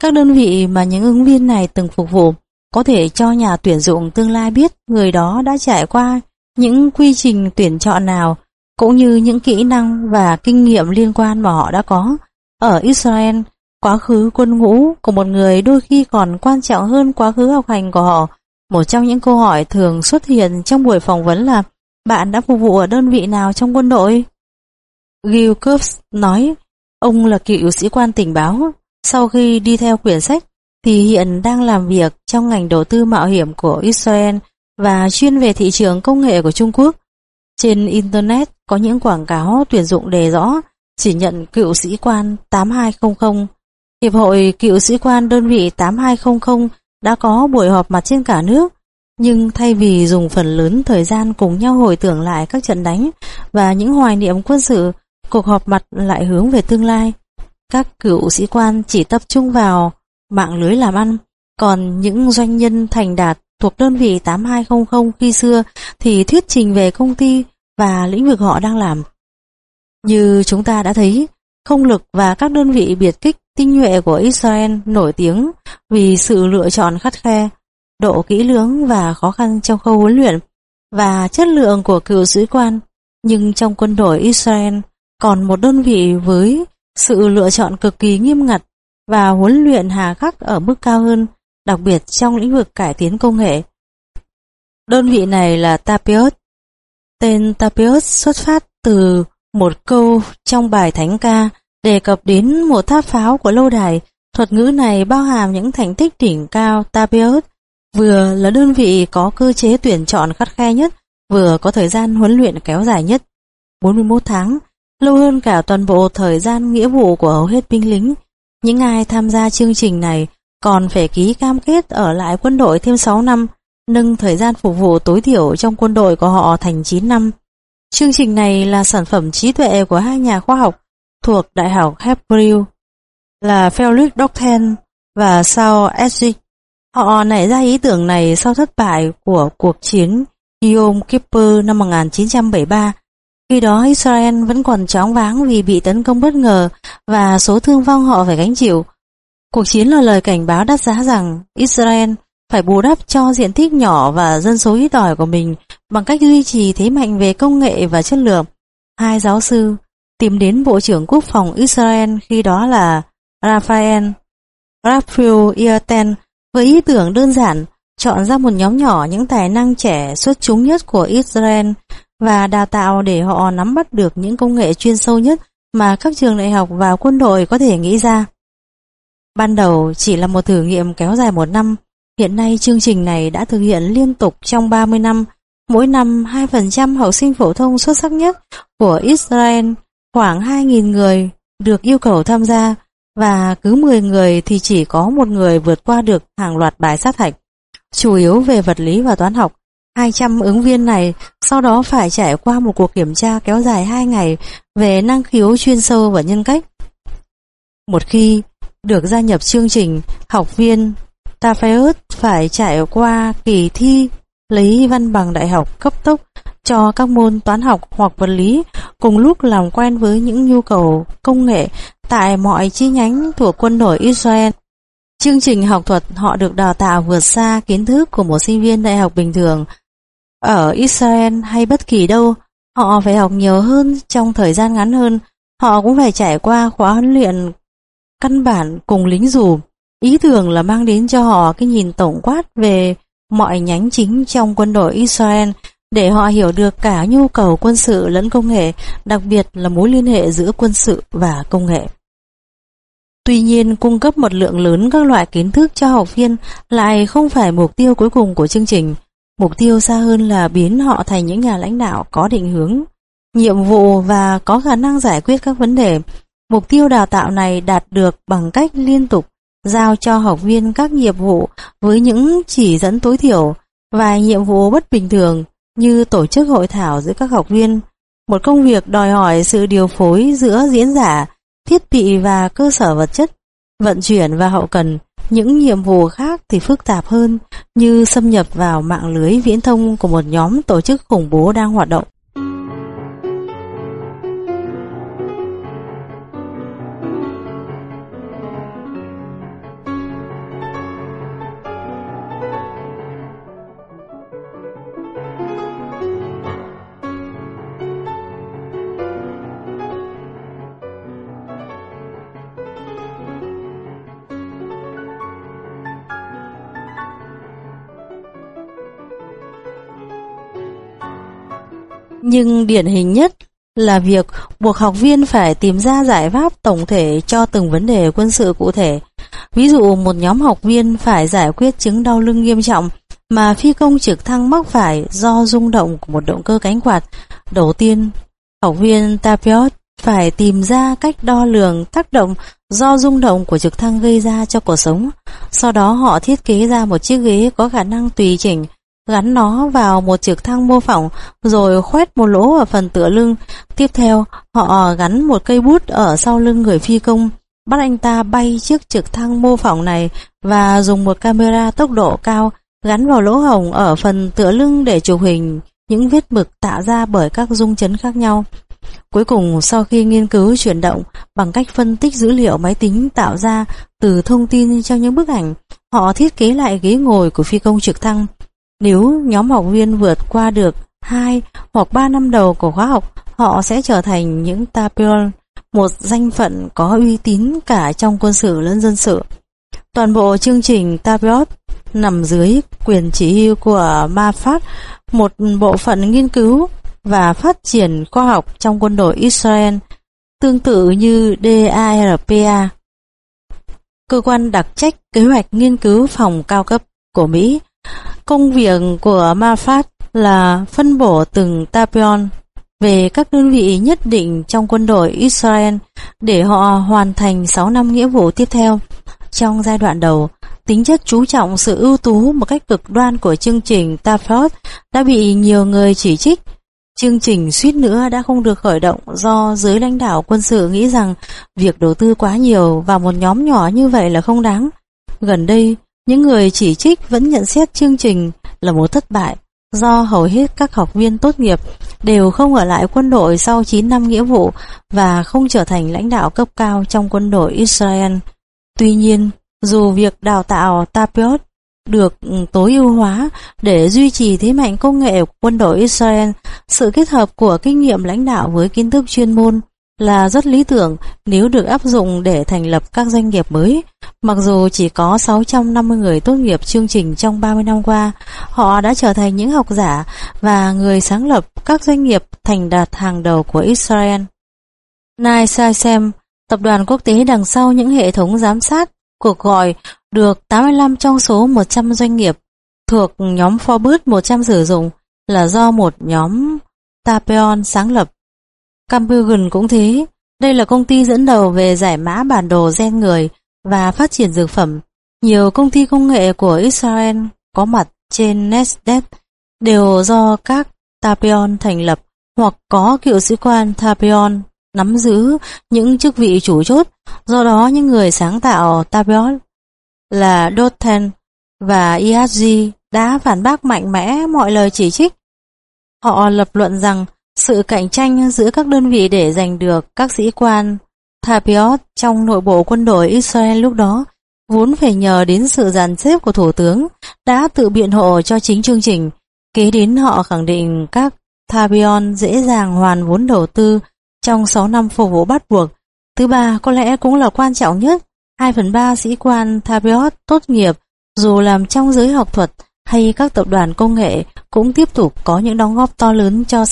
Các đơn vị mà những ứng viên này từng phục vụ có thể cho nhà tuyển dụng tương lai biết người đó đã trải qua những quy trình tuyển chọn nào cũng như những kỹ năng và kinh nghiệm liên quan mà họ đã có. Ở Israel, quá khứ quân ngũ của một người đôi khi còn quan trọng hơn quá khứ học hành của họ. Một trong những câu hỏi thường xuất hiện trong buổi phỏng vấn là bạn đã phục vụ ở đơn vị nào trong quân đội? Gil Cups nói ông là cựu sĩ quan tình báo. Sau khi đi theo quyển sách thì hiện đang làm việc trong ngành đầu tư mạo hiểm của Israel và chuyên về thị trường công nghệ của Trung Quốc. Trên Internet có những quảng cáo tuyển dụng đề rõ chỉ nhận cựu sĩ quan 8200. Hiệp hội cựu sĩ quan đơn vị 8200 đã có buổi họp mặt trên cả nước, nhưng thay vì dùng phần lớn thời gian cùng nhau hồi tưởng lại các trận đánh và những hoài niệm quân sự, cuộc họp mặt lại hướng về tương lai. Các cựu sĩ quan chỉ tập trung vào mạng lưới làm ăn, còn những doanh nhân thành đạt thuộc đơn vị 8200 khi xưa thì thuyết trình về công ty và lĩnh vực họ đang làm. Như chúng ta đã thấy, không lực và các đơn vị biệt kích tinh nhuệ của Israel nổi tiếng vì sự lựa chọn khắt khe, độ kỹ lưỡng và khó khăn trong khâu huấn luyện và chất lượng của cựu sĩ quan. Nhưng trong quân đội Israel còn một đơn vị với sự lựa chọn cực kỳ nghiêm ngặt và huấn luyện hà khắc ở mức cao hơn, đặc biệt trong lĩnh vực cải tiến công nghệ. Đơn vị này là Tapiot. Tên Tapiot xuất phát từ một câu trong bài thánh ca đề cập đến một tháp pháo của lâu đài. Thuật ngữ này bao hàm những thành tích đỉnh cao Tapiot, vừa là đơn vị có cơ chế tuyển chọn khắt khe nhất, vừa có thời gian huấn luyện kéo dài nhất. 41 tháng, lâu hơn cả toàn bộ thời gian nghĩa vụ của hầu hết binh lính. Những ai tham gia chương trình này còn phải ký cam kết ở lại quân đội thêm 6 năm, nâng thời gian phục vụ tối thiểu trong quân đội của họ thành 9 năm. Chương trình này là sản phẩm trí tuệ của hai nhà khoa học thuộc Đại học Hebrew là Felix Dokten và Sao Eswig. Họ nảy ra ý tưởng này sau thất bại của cuộc chiến Yom Kippur năm 1973. Khi đó Israel vẫn còn chóng váng vì bị tấn công bất ngờ và số thương vong họ phải gánh chịu. Cuộc chiến là lời cảnh báo đắt giá rằng Israel phải bù đắp cho diện tích nhỏ và dân số ít ỏi của mình bằng cách duy trì thế mạnh về công nghệ và chất lượng. Hai giáo sư tìm đến Bộ trưởng Quốc phòng Israel khi đó là Rafael Raphael Ierten với ý tưởng đơn giản, chọn ra một nhóm nhỏ những tài năng trẻ xuất chúng nhất của Israel và đào tạo để họ nắm bắt được những công nghệ chuyên sâu nhất mà các trường đại học và quân đội có thể nghĩ ra. Ban đầu chỉ là một thử nghiệm kéo dài một năm, hiện nay chương trình này đã thực hiện liên tục trong 30 năm. Mỗi năm 2% học sinh phổ thông xuất sắc nhất của Israel, khoảng 2.000 người được yêu cầu tham gia và cứ 10 người thì chỉ có một người vượt qua được hàng loạt bài sát hạch, chủ yếu về vật lý và toán học. 200 ứng viên này sau đó phải trải qua một cuộc kiểm tra kéo dài 2 ngày về năng khiếu chuyên sâu và nhân cách. Một khi được gia nhập chương trình, học viên Tafeus phải trải qua kỳ thi lấy văn bằng đại học cấp tốc cho các môn toán học hoặc vật lý, cùng lúc làm quen với những nhu cầu công nghệ tại mọi chi nhánh thuộc quân đội Israel. Chương trình học thuật họ được đào tạo vượt xa kiến thức của một sinh viên đại học bình thường. Ở Israel hay bất kỳ đâu, họ phải học nhiều hơn trong thời gian ngắn hơn Họ cũng phải trải qua khóa huấn luyện căn bản cùng lính dù. Ý tưởng là mang đến cho họ cái nhìn tổng quát về mọi nhánh chính trong quân đội Israel để họ hiểu được cả nhu cầu quân sự lẫn công nghệ, đặc biệt là mối liên hệ giữa quân sự và công nghệ. Tuy nhiên, cung cấp một lượng lớn các loại kiến thức cho học viên lại không phải mục tiêu cuối cùng của chương trình. Mục tiêu xa hơn là biến họ thành những nhà lãnh đạo có định hướng, nhiệm vụ và có khả năng giải quyết các vấn đề. Mục tiêu đào tạo này đạt được bằng cách liên tục giao cho học viên các nhiệm vụ với những chỉ dẫn tối thiểu và nhiệm vụ bất bình thường như tổ chức hội thảo giữa các học viên, một công việc đòi hỏi sự điều phối giữa diễn giả, thiết bị và cơ sở vật chất, vận chuyển và hậu cần. Những nhiệm vụ khác thì phức tạp hơn như xâm nhập vào mạng lưới viễn thông của một nhóm tổ chức khủng bố đang hoạt động. Nhưng điển hình nhất là việc buộc học viên phải tìm ra giải pháp tổng thể cho từng vấn đề quân sự cụ thể. Ví dụ một nhóm học viên phải giải quyết chứng đau lưng nghiêm trọng mà phi công trực thăng mắc phải do rung động của một động cơ cánh quạt. Đầu tiên, học viên Tapiot phải tìm ra cách đo lường tác động do rung động của trực thăng gây ra cho cuộc sống. Sau đó họ thiết kế ra một chiếc ghế có khả năng tùy chỉnh gắn nó vào một trực thăng mô phỏng rồi khoét một lỗ ở phần tựa lưng. Tiếp theo, họ gắn một cây bút ở sau lưng người phi công, bắt anh ta bay chiếc trực thăng mô phỏng này và dùng một camera tốc độ cao gắn vào lỗ hồng ở phần tựa lưng để chụp hình những vết mực tạo ra bởi các dung chấn khác nhau. Cuối cùng, sau khi nghiên cứu chuyển động bằng cách phân tích dữ liệu máy tính tạo ra từ thông tin trong những bức ảnh, họ thiết kế lại ghế ngồi của phi công trực thăng. Nếu nhóm học viên vượt qua được 2 hoặc 3 năm đầu của khóa học, họ sẽ trở thành những Tapion, một danh phận có uy tín cả trong quân sự lẫn dân sự. Toàn bộ chương trình Tapiot nằm dưới quyền chỉ huy của Mafat, một bộ phận nghiên cứu và phát triển khoa học trong quân đội Israel, tương tự như DARPA. Cơ quan đặc trách kế hoạch nghiên cứu phòng cao cấp của Mỹ Công việc của Ma Phát là phân bổ từng tapion về các đơn vị nhất định trong quân đội Israel để họ hoàn thành 6 năm nghĩa vụ tiếp theo. Trong giai đoạn đầu, tính chất chú trọng sự ưu tú một cách cực đoan của chương trình Tafrot đã bị nhiều người chỉ trích. Chương trình suýt nữa đã không được khởi động do giới lãnh đạo quân sự nghĩ rằng việc đầu tư quá nhiều vào một nhóm nhỏ như vậy là không đáng. Gần đây, những người chỉ trích vẫn nhận xét chương trình là một thất bại do hầu hết các học viên tốt nghiệp đều không ở lại quân đội sau 9 năm nghĩa vụ và không trở thành lãnh đạo cấp cao trong quân đội Israel. Tuy nhiên, dù việc đào tạo Tapiot được ừ, tối ưu hóa để duy trì thế mạnh công nghệ của quân đội Israel, sự kết hợp của kinh nghiệm lãnh đạo với kiến thức chuyên môn là rất lý tưởng nếu được áp dụng để thành lập các doanh nghiệp mới. Mặc dù chỉ có 650 người tốt nghiệp chương trình trong 30 năm qua, họ đã trở thành những học giả và người sáng lập các doanh nghiệp thành đạt hàng đầu của Israel. Nai Saisem, tập đoàn quốc tế đằng sau những hệ thống giám sát, cuộc gọi được 85 trong số 100 doanh nghiệp thuộc nhóm Forbes 100 sử dụng là do một nhóm Tapeon sáng lập. Campugen cũng thế, đây là công ty dẫn đầu về giải mã bản đồ gen người và phát triển dược phẩm. Nhiều công ty công nghệ của Israel có mặt trên Nasdaq đều do các Tapion thành lập hoặc có cựu sĩ quan Tapion nắm giữ những chức vị chủ chốt. Do đó những người sáng tạo Tapion là Dothan và ISG đã phản bác mạnh mẽ mọi lời chỉ trích. Họ lập luận rằng sự cạnh tranh giữa các đơn vị để giành được các sĩ quan Tapiot trong nội bộ quân đội Israel lúc đó vốn phải nhờ đến sự dàn xếp của Thủ tướng đã tự biện hộ cho chính chương trình. Kế đến họ khẳng định các Tapion dễ dàng hoàn vốn đầu tư trong 6 năm phục vụ bắt buộc. Thứ ba có lẽ cũng là quan trọng nhất, 2 phần 3 sĩ quan Tabiot tốt nghiệp dù làm trong giới học thuật hay các tập đoàn công nghệ cũng tiếp tục có những đóng góp to lớn cho